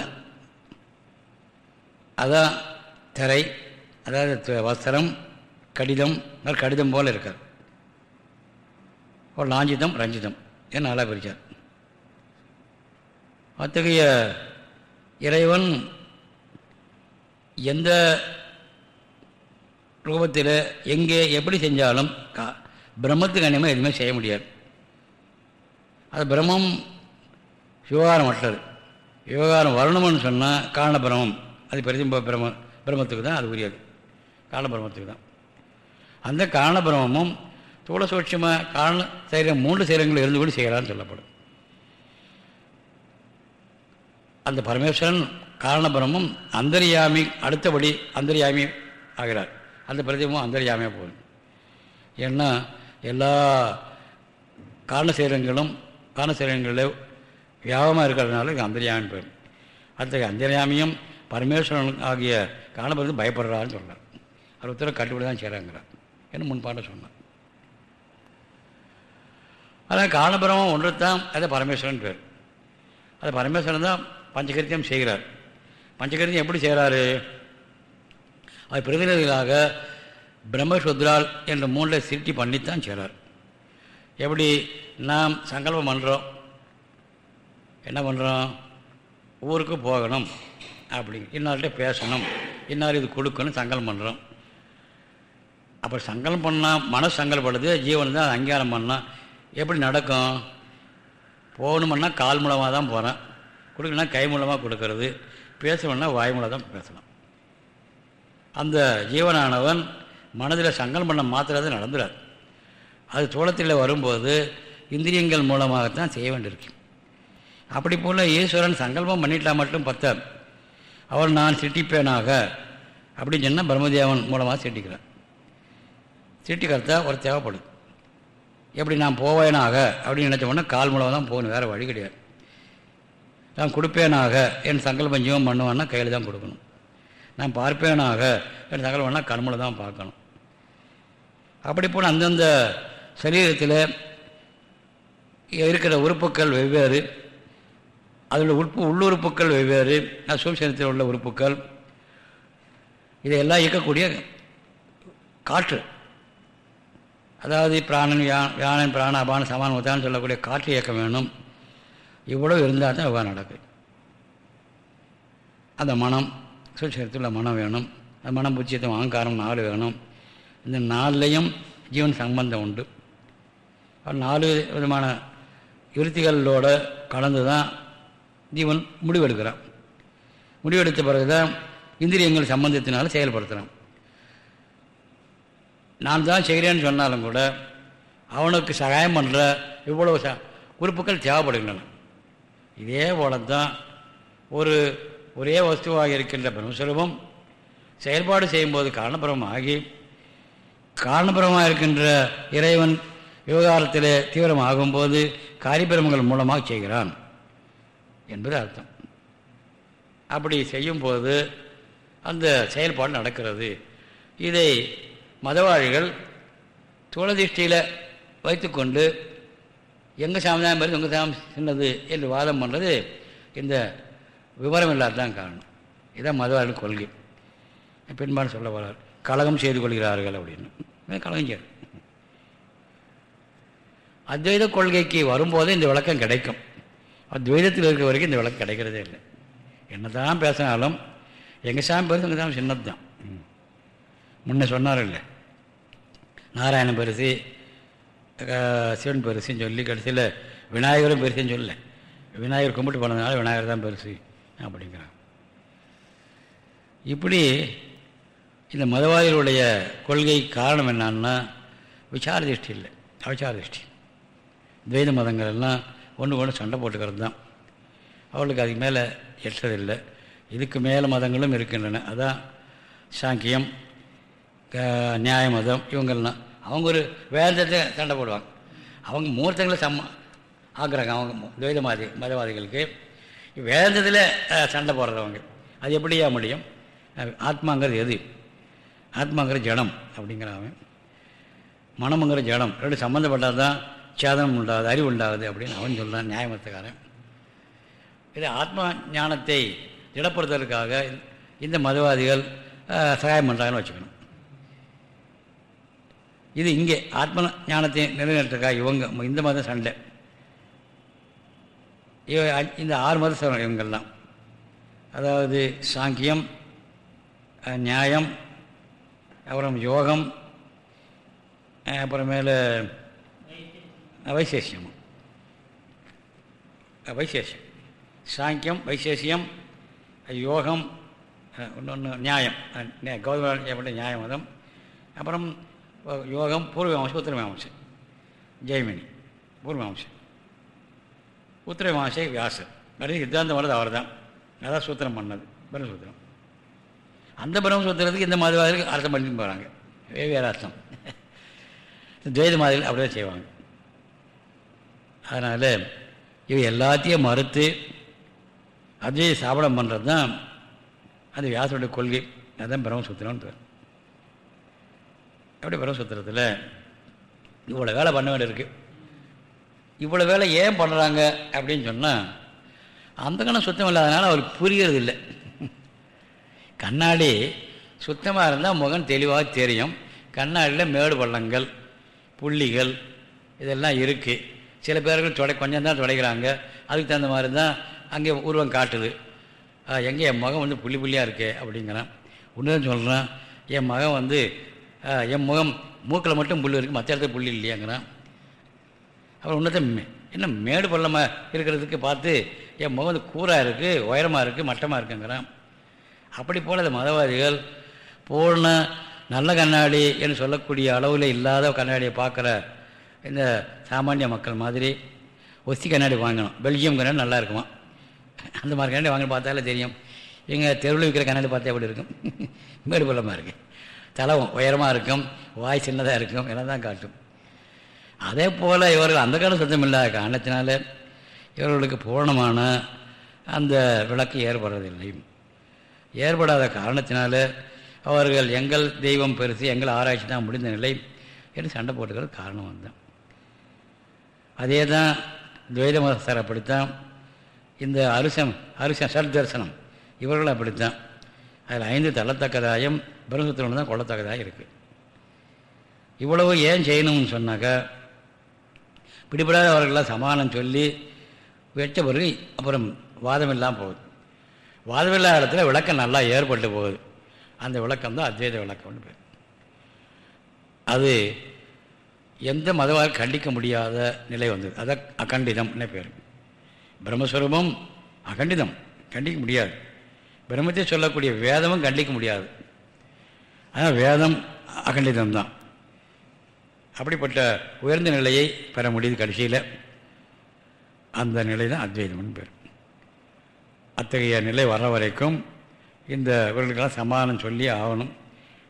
அதான் திரை அதாவது வஸ்திரம் கடிதம் கடிதம் போல் இருக்கார். ஒரு லாஞ்சிதம் ரஞ்சிதம் என் நல்லா பிரித்தார் அத்தகைய இறைவன் எந்த ரூபத்தில் எங்கே எப்படி செஞ்சாலும் கா பிரம்மத்துக்கு அநியமாக எதுவுமே செய்ய முடியாது. அது பிரம்மம் விவகாரம் மற்றது விவகாரம் வரணும்னு சொன்னால் காரண பிரமம் அது பிரதிம்ப பிரம பிரம்மத்துக்கு தான் அது உரியது. காரணபிரமத்துக்கு தான். அந்த காரண பிரமமும் சூட்சமாக காரண சைரம் மூன்று சைரங்கள் இருந்து கூட செய்கிறான்னு சொல்லப்படும். அந்த பரமேஸ்வரன் காரணபிரமும் அந்தரியாமி அடுத்தபடி அந்தரியாமி ஆகிறார். அந்த பிரதிபமும் அந்தரியாமியாக போகும் ஏன்னா எல்லா காரணசேரங்களும் காரணசேரங்களில் வியாபமாக இருக்கிறதுனால இது அந்தரியாமி பேர் அத்தகைய அந்தரியாமியும் பரமேஸ்வரன் ஆகிய காரணபிரதி பயப்படுறான்னு சொல்கிறார் அவர் உத்தரவு கட்டுப்படி தான் செய்கிறாங்கிறார் என்ன முன்பாட்டை சொன்னார். அதான் காரணபிரமம் ஒன்று தான் அது பரமேஸ்வரன் பேர். அது பரமேஸ்வரன் தான் பஞ்சகரித்தியம் செய்கிறார். பஞ்சகரித்தியம் எப்படி செய்கிறாரு அது பிரதிநிதிகளாக பிரம்மசுத்ரால் என்ற மூணில் சிருட்டி பண்ணித்தான் செய்கிறார் எப்படி நாம் சங்கல்பம் பண்ணுறோம் என்ன பண்ணுறோம் ஊருக்கு போகணும் அப்படி இன்னார்கிட்ட பேசணும். இன்னார் இது கொடுக்கணும் சங்கல்பம் பண்ணுறோம் அப்போ சங்கல்பம் பண்ணால் மனசு சங்கல்படுது ஜீவன் தான் அங்கீகாரம் பண்ணால் எப்படி நடக்கும்? போகணுமுன்னா கால் மூலமாக தான் போகிறேன் கொடுக்கணும்னா கை மூலமாக கொடுக்கறது. பேசணும்னா வாய் மூலம் தான் பேசணும். அந்த ஜீவனானவன் மனதில் சங்கலம் பண்ண மாத்திரது நடந்துடாது அது தோளத்தில் வரும்போது இந்திரியங்கள் மூலமாகத்தான் செய்ய வேண்டியிருக்கு. அப்படி போல் ஈஸ்வரன் சங்கல்பம் பண்ணிட்டா மட்டும் பத்தார் அவர் நான் சிட்டிப்பேனாக அப்படின்னு சொன்னால் பிரம்மதேவன் மூலமாக சிட்டிக்கிறேன் சிட்டிக்கிறதா ஒரு தேவைப்படுது எப்படி நான் போவேனாக அப்படின்னு நினச்சோம்னா கால் மூலமாக தான் போகணும் வேறு வழி கிடையாது. நான் கொடுப்பேனாக என் சங்கல்பம் ஜீவம் பண்ணுவேன்னா கையில் தான் கொடுக்கணும். நான் பார்ப்பேனாக என் சங்கல்பம்னா கண்மலை தான் பார்க்கணும். அப்படி போல் அந்தந்த சரீரத்தில் இருக்கிற உறுப்புக்கள் வெவ்வேறு. அதில் உறுப்பு உள்ளுறுப்புக்கள் வெவ்வேறு. சூழ்சரத்தில் உள்ள உறுப்புக்கள் இதையெல்லாம் இயக்கக்கூடிய காற்று. அதாவது பிராணன் யா யானன் பிராண அபான சமான உதான்னு சொல்லக்கூடிய காற்று இயக்கம் வேணும். இவ்வளவு இருந்தால் தான் விவகாரம் நடக்குது. அந்த மனம் சுச்சரத்தில் மனம் வேணும். அந்த மனம் புச்சியத்தம் அகங்காரம் நாலு வேணும். இந்த நாலுலேயும் ஜீவன் சம்பந்தம் உண்டு. நாலு விதமான விருத்திகளோட கலந்து தான் ஜீவன் முடிவெடுக்கிறான். முடிவெடுத்த பிறகு தான் இந்திரியங்கள் சம்பந்தத்தினால செயல்படுத்துகிறான் நான் தான் செய்கிறேன்னு சொன்னாலும் கூட அவனுக்கு சகாயம் பண்ணுற இவ்வளவு ச உறுப்புகள் தேவைப்படுகின்றன. இதே போல தான் ஒரு ஒரே வஸ்துவாக இருக்கின்ற பிரம்மஸ்வரூபம் செயல்பாடு செய்யும்போது காரணபுரமாகி காரணபுரமாக இருக்கின்ற இறைவன் விவகாரத்தில் தீவிரமாகும்போது காரிபிரமங்கள் மூலமாக செய்கிறான் என்பது அர்த்தம். அப்படி செய்யும்போது அந்த செயல்பாடு நடக்கிறது. இதை மதவாழிகள் துளதிஷ்டியில் வைத்துக்கொண்டு எங்கள் சாமி தான் பெருது உங்கள் சாமி சின்னது என்று வாதம் பண்ணுறது இந்த விவரம் இல்லாததான் காரணம். இதுதான் மதவாழிகள் கொள்கை. பின்பாடு சொல்ல வரார் கலகம் செய்து கொள்கிறார்கள் அப்படின்னு. கலகம் செய்யும் அத்வைத கொள்கைக்கு வரும்போது இந்த விளக்கம் கிடைக்கும். அத்வைதத்தில் இருக்கிற வரைக்கும் இந்த விளக்கம் கிடைக்கிறதே இல்லை. என்ன தான் பேசினாலும் எங்கள் சாமி பெருசு எங்கள் சாமி சின்னது தான். முன்ன சொன்னார் இல்லை நாராயணன் பெருசு சிவன் பெருசுன்னு சொல்லி கடைசியில் விநாயகரும் பெருசுன்னு சொல்லல விநாயகர் கும்பிட்டு போனதுனால விநாயகர் தான் பெருசு அப்படிங்கிறான் இப்படி இந்த மதவாதிகளுடைய கொள்கை காரணம் என்னான்னா விசார திருஷ்டி இல்லை அவசார திருஷ்டி. துவைத மதங்கள் எல்லாம் ஒன்று ஒன்று சண்டை போட்டுக்கிறது தான். அவளுக்கு அதுக்கு மேலே எட்டதில்லை இதுக்கு மேலே மதங்களும் இருக்கின்றன. அதான் சாங்கியம் நியாய மதம் இவங்கள்லாம். அவங்க ஒரு வேதத்தை சண்டை போடுவாங்க. அவங்க மூர்த்தங்களை சம்ம ஆக்குறாங்க. அவங்க துவைதவாதி மதவாதிகளுக்கு. வேதத்தில் சண்டை போடுறவங்க. அது எப்படியா முடியும்? ஆத்மாங்கிறது எது? ஆத்மாங்கிற ஜடம் அப்படிங்கிறாங்க. மனமுங்கிற ஜடம். ரெண்டு சம்மந்தப்பட்டால் தான். சேதனம் உண்டாகுது அறிவு உண்டாகுது அப்படின்னு அவன் சொல்கிறான் நியாயமத்துக்காரன். இது ஆத்மா ஞானத்தை திடப்படுத்துவதற்காக இந்த மதவாதிகள் சகாயம் பண்ணுறாங்கன்னு வச்சுக்கணும். இது இங்கே ஆத்ம ஞானத்தை நிலைநிறுத்துக்காக இவங்க இந்த மதம் சண்டை. இவ இந்த ஆறு மத சொல்கிறாங்க இவங்கெல்லாம் அதாவது சாங்கியம் நியாயம் அப்புறம் யோகம் அப்புறமேல வைசேஷியம் வைசேஷம் சாங்கியம் வைசேஷியம் யோகம் இன்னொன்று நியாயம் கௌதம ஏற்பட்ட நியாய மதம் அப்புறம் யோகம் பூர்வ வம்சம் ஜெய்மினி பூர்வ வம்சம் வியாசர் நிறைய சித்தாந்தம் வர்றது அவர் தான் அதான் சூத்திரம் பண்ணது பிரம்மசூத்திரம். அந்த பிரம்மசூத்திரத்துக்கு இந்த மாதிரி அர்த்தம் பண்ணி போகிறாங்க வேறு அர்த்தம். துவைத மாதிரி அப்படி தான் செய்வாங்க. அதனால் இவை எல்லாத்தையும் மறுத்து அதே சாபனம் பண்ணுறது தான் அந்த வியாசனுடைய கொள்கை. அதுதான் பிரம்மசூத்திரம்னு பேர். அப்படி பிரம்மசூத்திரத்தில் இவ்வளோ வேலை பண்ண வேண்டியிருக்கு? இவ்வளோ வேலை ஏன் பண்ணுறாங்க அப்படின்னு சொன்னால் அந்த கணம் சுத்தம் இல்லாதனால அவருக்கு புரிகிறது இல்லை. கண்ணாடி சுத்தமாக இருந்தால் முகம் தெளிவாக தெரியும். கண்ணாடியில் மேடு பள்ளங்கள் புள்ளிகள் இதெல்லாம் இருக்குது சில பேர்கள் தொடை கொஞ்சம் தான் தொடைக்கிறாங்க. அதுக்கு தகுந்த மாதிரி தான் அங்கே உருவம் காட்டுது. எங்கே என் முகம் வந்து புள்ளி புள்ளியாக இருக்கே அப்படிங்கிறான். இன்னும் சொல்கிறான் என் மகன் வந்து என் முகம் மூக்கில் மட்டும் புள்ளி இருக்குது மற்ற இடத்துல புள்ளி இல்லையாங்கிறான். அப்புறம் இன்னத்தை என்ன மேடு பள்ளமாக இருக்கிறதுக்கு பார்த்து என் முகம் வந்து கூறாக இருக்குது உயரமாக இருக்குது மட்டமாக இருக்குங்கிறான். அப்படி போல் அந்த மதவாதிகள் பூர்ண நல்ல கண்ணாடி என்று சொல்லக்கூடிய அளவில் இல்லாத கண்ணாடியை பார்க்குற இந்த சாமானிய மக்கள் மாதிரி ஒத்தி கண்ணாடி வாங்கணும். பெல்ஜியம் கண்ணாடி நல்லா இருக்குமா? அந்த மாதிரி கண்ணாடி வாங்கி பார்த்தாலே தெரியும். எங்கள் தெருவில் விற்கிற கண்ணாடி பார்த்தா எப்படி இருக்கும்? மேடு பள்ளமாக இருக்குது தலவும் உயரமாக இருக்கும். வாய் சின்னதாக இருக்கும். எல்லாம் தான் காட்டும். அதே போல் இவர்கள் அந்த காலம் சுத்தம் இல்லாத காரணத்தினால இவர்களுக்கு பூரணமான அந்த விளக்கு ஏற்படுறதில்லை. ஏற்படாத காரணத்தினால அவர்கள் எங்கள் தெய்வம் பெருசு எங்கள் ஆராய்ச்சி தான் முடிந்த நிலை என்று சண்டை போட்டுக்கிறது காரணம் வந்தேன் அதே தான் துவைத மதஸ்தர் அப்படித்தான் இந்த அரிசம் அரிசம் சட் தரிசனம் இவர்கள் அப்படித்தான். அதில் ஐந்து தள்ளத்தக்கதாயம் பிரம்மசூத்திரம் தான் கொள்ளத்தக்கதாக இருக்குது இவ்வளவு ஏன் செய்யணும்னு சொன்னாக்கா பிடிபடாத அவர்களெலாம் சமானம் சொல்லி வச்ச பிறகு அப்புறம் வாதம் இல்லாமல் போகுது. வாதமில்லாத இடத்துல விளக்கம் நல்லா ஏற்பட்டு போகுது. அந்த விளக்கம் தான் அத்வைத விளக்கம்னு பேர். அது எந்த மதவால் கண்டிக்க முடியாத நிலை வந்தது. அதை அகண்டிதம்னு பேர். பிரம்மஸ்வரூபம் அகண்டிதம். கண்டிக்க முடியாது. பிரம்மத்தை சொல்லக்கூடிய வேதமும் கண்டிக்க முடியாது. ஆனால் வேதம் அகண்டிதம் தான். அப்படிப்பட்ட உயர்ந்த நிலையை பெற முடியுது கடைசியில். அந்த நிலை தான் அத்வைதம்னு பேர். அத்தகைய நிலை வர வரைக்கும் இந்த இவர்களுக்கெல்லாம் சமாதானம் சொல்லி ஆகணும்.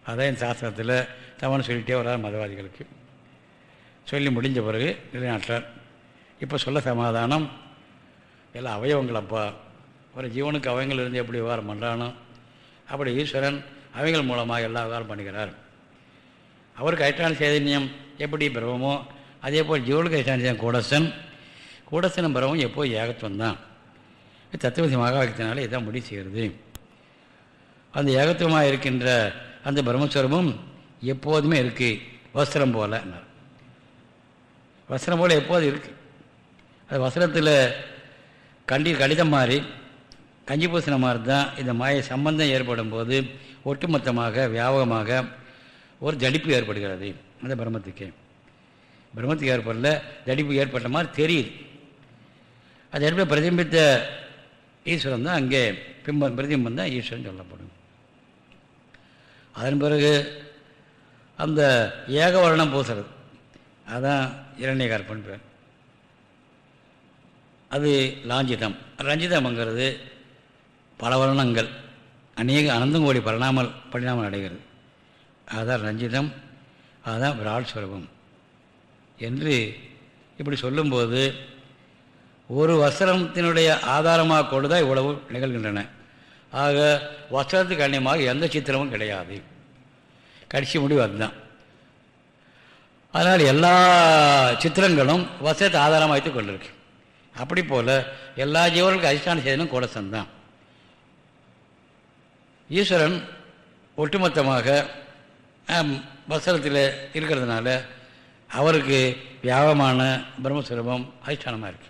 அதான் என் சாஸ்திரத்தில் சமாதானம் சொல்லிகிட்டே வராது மதவாதிகளுக்கு. சொல்லி முடிஞ்ச பிறகு நிலைநாட்டார் இப்போ சொல்ல சமாதானம் எல்லாம் அவயவங்கள் அப்பா ஒரு ஜீவனுக்கு அவயங்கள் இருந்து எப்படி விவகாரம் பண்ணுறானோ அப்படி ஈஸ்வரன் அவைகள் மூலமாக எல்லா விவகாரம் பண்ணுகிறார் அவருக்கு அதிஷ்டான சைதன்யம் எப்படி பிரமமோ அதே போல் ஜீவனுக்கு அதிஷ்டான கூடசன் கூடசனும் பிரமம் எப்போ ஏகத்துவம் தான். தத்துவசி மகாவாக்கியத்தினால இதான் முடிவு செய்கிறது. அந்த ஏகத்துவமாக இருக்கின்ற அந்த பிரம்மஸ்வரமும் எப்போதுமே இருக்குது வஸ்திரம் போல. வசனம் போல் எப்போது இருக்குது அது வசனத்தில் கண்டி கடிதம் மாதிரி கஞ்சி பூசின மாதிரி தான் இந்த மாய சம்பந்தம் ஏற்படும் போது ஒட்டுமொத்தமாக வியாபகமாக ஒரு ஜடிப்பு ஏற்படுகிறது. அந்த பிரம்மத்துக்கு. பிரம்மத்துக்கு ஏற்படல ஜடிப்பு ஏற்பட்ட மாதிரி தெரியுது. அது ஏற்பட பிரதிபித்த ஈஸ்வரன் தான் அங்கே பிம்பம் பிரதிபிம்பம் தான் ஈஸ்வரன் சொல்லப்படும். அதன் பிறகு அந்த ஏகவரணம் பூசுறது. அதான் இரண்ய கற்பன் பேர் அது லாஞ்சிதம். ரஞ்சிதம்ங்கிறது பல வருணங்கள். அநேக அனந்தம் கோடி பரிணாமல் பரிணாமல் அடைகிறது. அதுதான் ரஞ்சிதம். அதுதான் விராட் சுரபம். என்று இப்படி சொல்லும்போது ஒரு வஸ்திரத்தினுடைய ஆதாரமாக கொண்டு தான் இவ்வளவு நிகழ்கின்றன. ஆக வஸ்திரத்துக்கு அந்நியமாக எந்த சித்திரமும் கிடையாது. கடைசி முடிவு அதுதான். அதனால் எல்லா சித்திரங்களும் வசத்தை ஆதாரமாக வைத்து கொண்டிருக்கு. அப்படி போல் எல்லா ஜீவர்களுக்கும் அதிஷ்டான செய்தனும் கூடசன் தான் ஈஸ்வரன் ஒட்டுமொத்தமாக வஸ்திரத்தில் இருக்கிறதுனால அவருக்கு வியாபமான பிரம்மஸ்வரூபம் அதிஷ்டானமாக இருக்கு.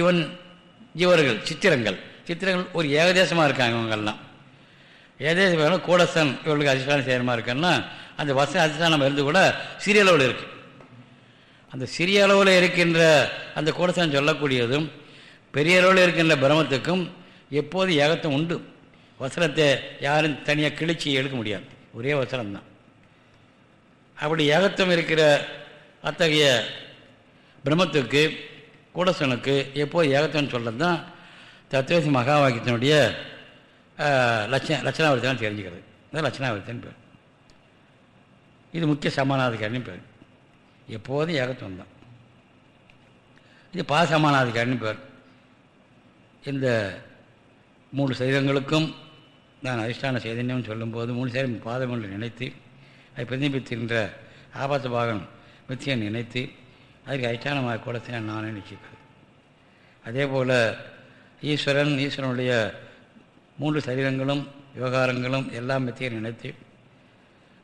இவன் ஜீவர்கள் சித்திரங்கள். சித்திரங்கள் ஒரு ஏகதேசமாக இருக்காங்க இவங்கெல்லாம். ஏகதேசம் கூடசன் இவர்களுக்கு அதிஷ்டான சேரமாக இருக்குன்னா அந்த வச அதிஷ்டானம் இருந்து கூட சிறிய அளவில் இருக்குது அந்த சிறிய அளவில் இருக்கின்ற அந்த கூடசன் சொல்லக்கூடியதும் பெரிய அளவில் இருக்கின்ற பிரமத்துக்கும் எப்போது ஏகத்தம் உண்டு. வசனத்தை யாரும் தனியாக கிழிச்சி எடுக்க முடியாது. ஒரே வசனம்தான். அப்படி ஏகத்தம் இருக்கிற அத்தகைய பிரம்மத்துக்கு கூடசனுக்கு எப்போது ஏகத்தம்னு சொல்கிறது தான் தத்துவசி மகா வாக்கியத்தினுடைய லட்ச லட்சணாவர்த்திதான் தெரிஞ்சுக்கிறது. இந்த லட்சணாவர்த்தின்னு பேர். இது முக்கிய சமானாதிகாரின்னு பேர். எப்போதும் ஏகத்துவம் தான். இது பாசமானாதிகாரின்னு பேர். இந்த மூணு சரீரங்களுக்கும் நான் அதிஷ்டான சைதன்யம் சொல்லும்போது மூணு சைரம் பாதம் நினைத்து அதை பிரதிபித்திருக்கின்ற ஆபாச பாகன் மித்தியை நினைத்து அதுக்கு அதிஷ்டானமாக கூட நான் நினைச்சிக்கிறது அதே போல் ஈஸ்வரன் ஈஸ்வரனுடைய மூன்று சரீரங்களும் விவகாரங்களும் எல்லாம் மித்தியை நினைத்து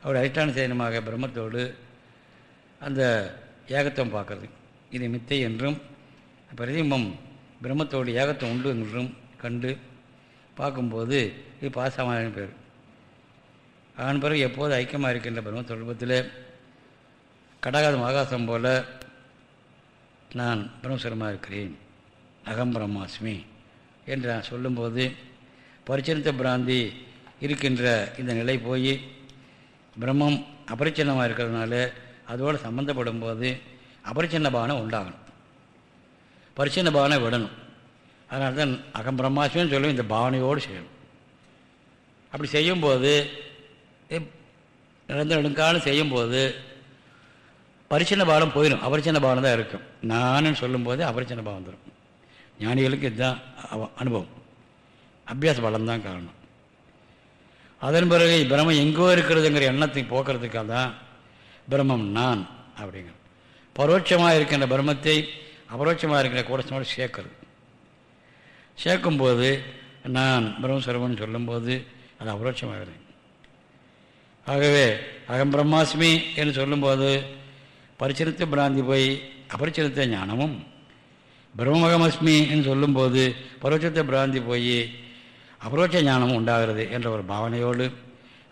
அவருடைய அதிஷ்டான சைதன்யமாக பிரம்மத்தோடு அந்த ஏகத்துவம் பார்க்கறது. இது மித்தை என்றும் பிரதிபம் பிரம்மத்தோடு ஏகத்துவம் உண்டு என்றும் கண்டு பார்க்கும்போது இது பாசமான பேர். அதன் பிறகு எப்போது ஐக்கியமாக இருக்கின்ற பிரம்ம சொல்பத்தில் கடகாதம் ஆகாசம் போல நான் பிரம்மஸ்வரமாக இருக்கிறேன். அகம் பிரம்மாஸ்மி என்று நான் சொல்லும்போது பரிச்சரித்த பிராந்தி இருக்கின்ற இந்த நிலை போய் பிரம்மம் அபரிச்சின்னமாக இருக்கிறதுனால அதோடு சம்மந்தப்படும் போது அபரிச்சின்ன பாவனை உண்டாகணும். பரிச்சின்ன பாவனை விடணும். அதனால தான் அகம் பிரம்மாஸ்மின்னு சொல்லி இந்த பாவனையோடு செய்யணும். அப்படி செய்யும்போது நிரந்தர நெடுங்காலம் செய்யும்போது பரிச்சின்ன பாவம் போயிடும் அபரிச்சின்ன பாவனை தான் இருக்கும். நானுன்னு சொல்லும்போது அபரிச்சின்ன பாவம் தரும் ஞானிகளுக்கு இதுதான் அனுபவம். அபியாச பலம் தான் காரணம். அதன் பிறகு பிரம்மம் எங்கோ இருக்கிறதுங்கிற எண்ணத்தை போக்குறதுக்காக தான் பிரம்மம் நான் அப்படிங்கிற பரோட்சமாக இருக்கின்ற பிரம்மத்தை அபரோட்சமாக இருக்கிற கூடசனோடு சேர்க்கறது. சேர்க்கும்போது நான் பிரம்மஸ்வரமன் சொல்லும்போது அது அபரோட்சமாகிறது ஆகவே அகம் பிரம்மாஸ்மி என்று சொல்லும்போது பரிச்சனத்தை பிராந்தி போய் அபரிச்சரித்த ஞானமும் பிரம்மகமஸ்மி என்று சொல்லும்போது பரோட்சத்தை பிராந்தி போய் அபரோட்ச ஞானமும் உண்டாகிறது என்ற ஒரு பாவனையோடு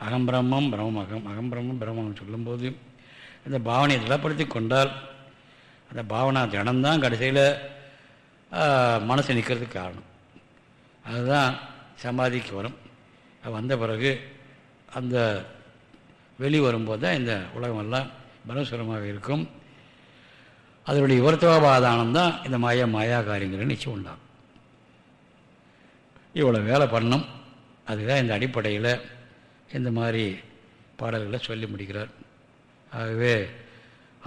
அகம் பிரம்மம் பிரம்மகம் அகம் பிரம்மம் பிரம்மம் சொல்லும்போது இந்த பாவனையை திடப்படுத்தி கொண்டால் அந்த பாவனா தினம்தான் கடைசியில் மனசு நிற்கிறதுக்கு காரணம். அதுதான் சமாதிக்கு வரும். வந்த பிறகு அந்த வெளி வரும்போது தான் இந்த உலகமெல்லாம் பலசுரமாக இருக்கும். அதனுடைய விவரத்துவபாதானம் தான் இந்த மாயா மாயா காரியங்கள் நிச்சயம் உண்டாகும். இவ்வளோ வேலை பண்ணணும். அதுதான் இந்த அடிப்படையில் இந்த மாதிரி பாடல்களை சொல்லி முடிக்கிறார். ஆகவே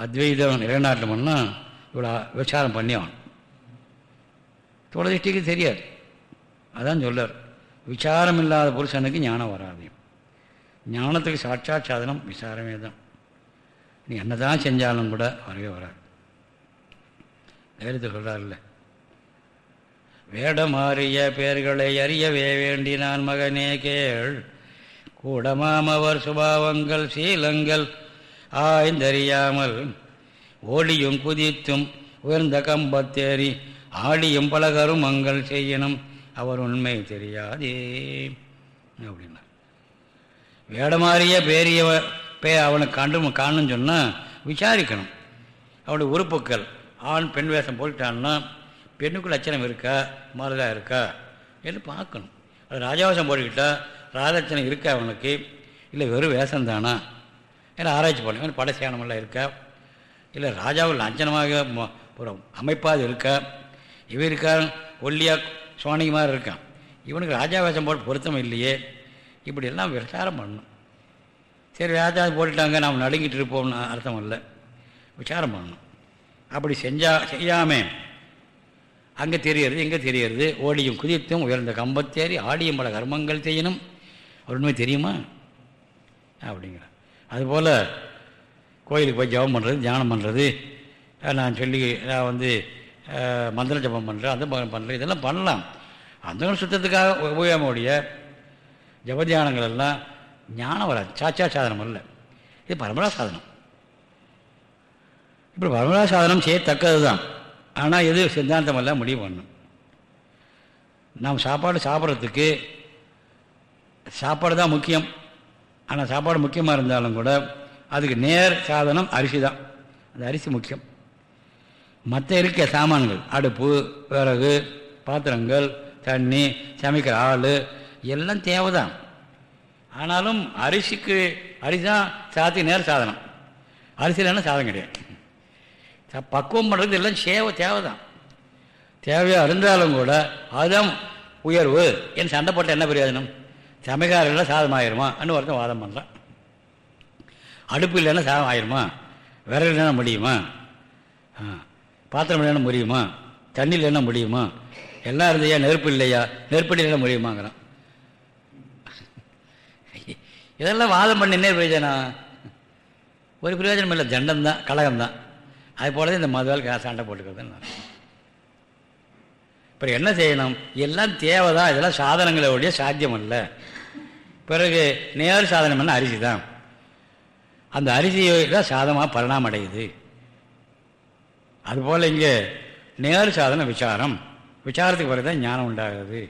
அத்வைதம் நிலைநாட்டணும்னா இவ்வளோ விசாரம் பண்ணி ஆகணும். தொலைதிஷ்டிக்கு தெரியாது. அதான் சொல்லார் விசாரம் இல்லாத புருஷனுக்கு ஞானம் வராது. ஞானத்துக்கு சாட்சா சாதனம் விசாரமே தான். நீ என்ன தான் செஞ்சாலும் கூட வரவே வராது. தைரியத்தை சொல்கிறார்ல வேடமாறிய பேர்களை அறியவே வேண்டினான் மகனே கேள். கூடமாமவர் சுபாவங்கள் சீலங்கள் ஆய்ந்தறியாமல் ஓடியும் குதித்தும் உயர்ந்த கம்பத்தேறி ஆடியும் பல கருமங்கள் செய்யணும் அவர் உண்மை தெரியாதே அப்படின்னா வேடமாறிய பேரிய பே அவனை கண்டு காணுன்னு சொன்னால் விசாரிக்கணும். அவனுடைய உறுப்புக்கள் ஆண் பெண் வேஷம் போட்டுட்டான்னா பெண்ணுக்கு லட்சணம் இருக்கா? மாறுதா இருக்கா? என்று பார்க்கணும். அது ராஜாவேஷம் போட்டுக்கிட்டால் ராஜலட்சணம் இருக்கா அவனுக்கு? இல்லை வெறும் வேஷம் தானா? ஏன்னா ஆராய்ச்சி பண்ண. படை சேனமெல்லாம் இருக்கா? இல்லை ராஜாவில் லஞ்சனமாக ஒரு அமைப்பாக இருக்கா? இவன் இருக்கா? ஒல்லியாக சோனிக்கு மாதிரி இருக்கான் இவனுக்கு ராஜா வேஷம் போட்டு பொருத்தம் இல்லையே. இப்படியெல்லாம் விசாரம் பண்ணணும். சரி ராஜா போட்டுட்டாங்க நாம் நடுங்கிட்டு இருப்போம்னு அர்த்தம் இல்லை. விசாரம் பண்ணணும். அப்படி செஞ்சா செய்யாமல் அங்கே தெரியறது எங்கே தெரியறது. ஓடியும் குதித்தும் உயர்ந்த கம்பத்தேறி ஆடியும் பல கர்மங்கள் செய்யணும் ஒன்றுமே தெரியுமா? அப்படிங்கிற அதுபோல் கோயிலுக்கு போய் ஜபம் பண்ணுறது தியானம் பண்ணுறது நான் சொல்லி நான் வந்து மந்திர ஜபம் பண்ணுறேன் அந்த பண்ணுறேன் இதெல்லாம் பண்ணலாம். அந்த சுத்தத்துக்காக உபயோகமுடைய ஜபத்தியானங்கள் எல்லாம் ஞானம் வராது சாச்சா சாதனம் அல்ல. இது பரம்பரா சாதனம். இப்படி பரம்பரா சாதனம் செய்யத்தக்கது தான் ஆனால் எது சித்தாந்தம் எல்லாம் முடிவு பண்ணும். நாம் சாப்பாடு சாப்பிட்றதுக்கு சாப்பாடு தான் முக்கியம். ஆனால் சாப்பாடு முக்கியமாக இருந்தாலும் கூட அதுக்கு நேர் சாதனம் அரிசி தான். அந்த அரிசி முக்கியம். மற்ற இருக்க சாமான்கள் அடுப்பு விறகு பாத்திரங்கள் தண்ணி சமைக்கிற ஆள் எல்லாம் தேவை தான் ஆனாலும் அரிசிக்கு அரிசி தான் சாத்தி நேர சாதனம். அரிசி இல்லைன்னா சாதம் கிடையாது. பக்குவம் பண்ணுறது எல்லாம் சேவை தேவை தான் தேவையாக இருந்தாலும் கூட அதுதான் உயர்வு. என் சண்டை போட்ட என்ன பிரயோஜனம்? சமைக்காரெல்லாம் சாதம் ஆயிருமா? ஒருத்தன் வாதம் பண்ணுறான் அடுப்பு இல்லைன்னா சாதம் ஆயிருமா? விறகு இல்லைன்னா முடியுமா? ஆ பாத்திரம் இல்லைன்னா முடியுமா? தண்ணி இல்லைன்னா முடியுமா? எல்லாம் இருந்தையா? நெருப்பு இல்லையா? நெருப்பு இல்லைன்னா முடியுமாங்கிறான். இதெல்லாம் வாதம் பண்ண என்ன பிரயோஜனம். ஒரு பிரயோஜனம் இல்லை. தண்டம் தான் கழகம்தான் அது போல இந்த மதுவால் சண்டை போட்டுக்கிறது அப்புறம் என்ன செய்யணும்? எல்லாம் தேவைதான். இதெல்லாம் சாதனங்களுடைய சாத்தியம் அல்ல பிறகு நேர் சாதனம் என்ன? அரிசி தான் அந்த அரிசியை தான் சாதமாக பரிணாமம் அடையுது. அதுபோல் இங்கே நேர் சாதன விசாரம். விசாரத்துக்கு பிறகு தான் ஞானம் உண்டாகுது.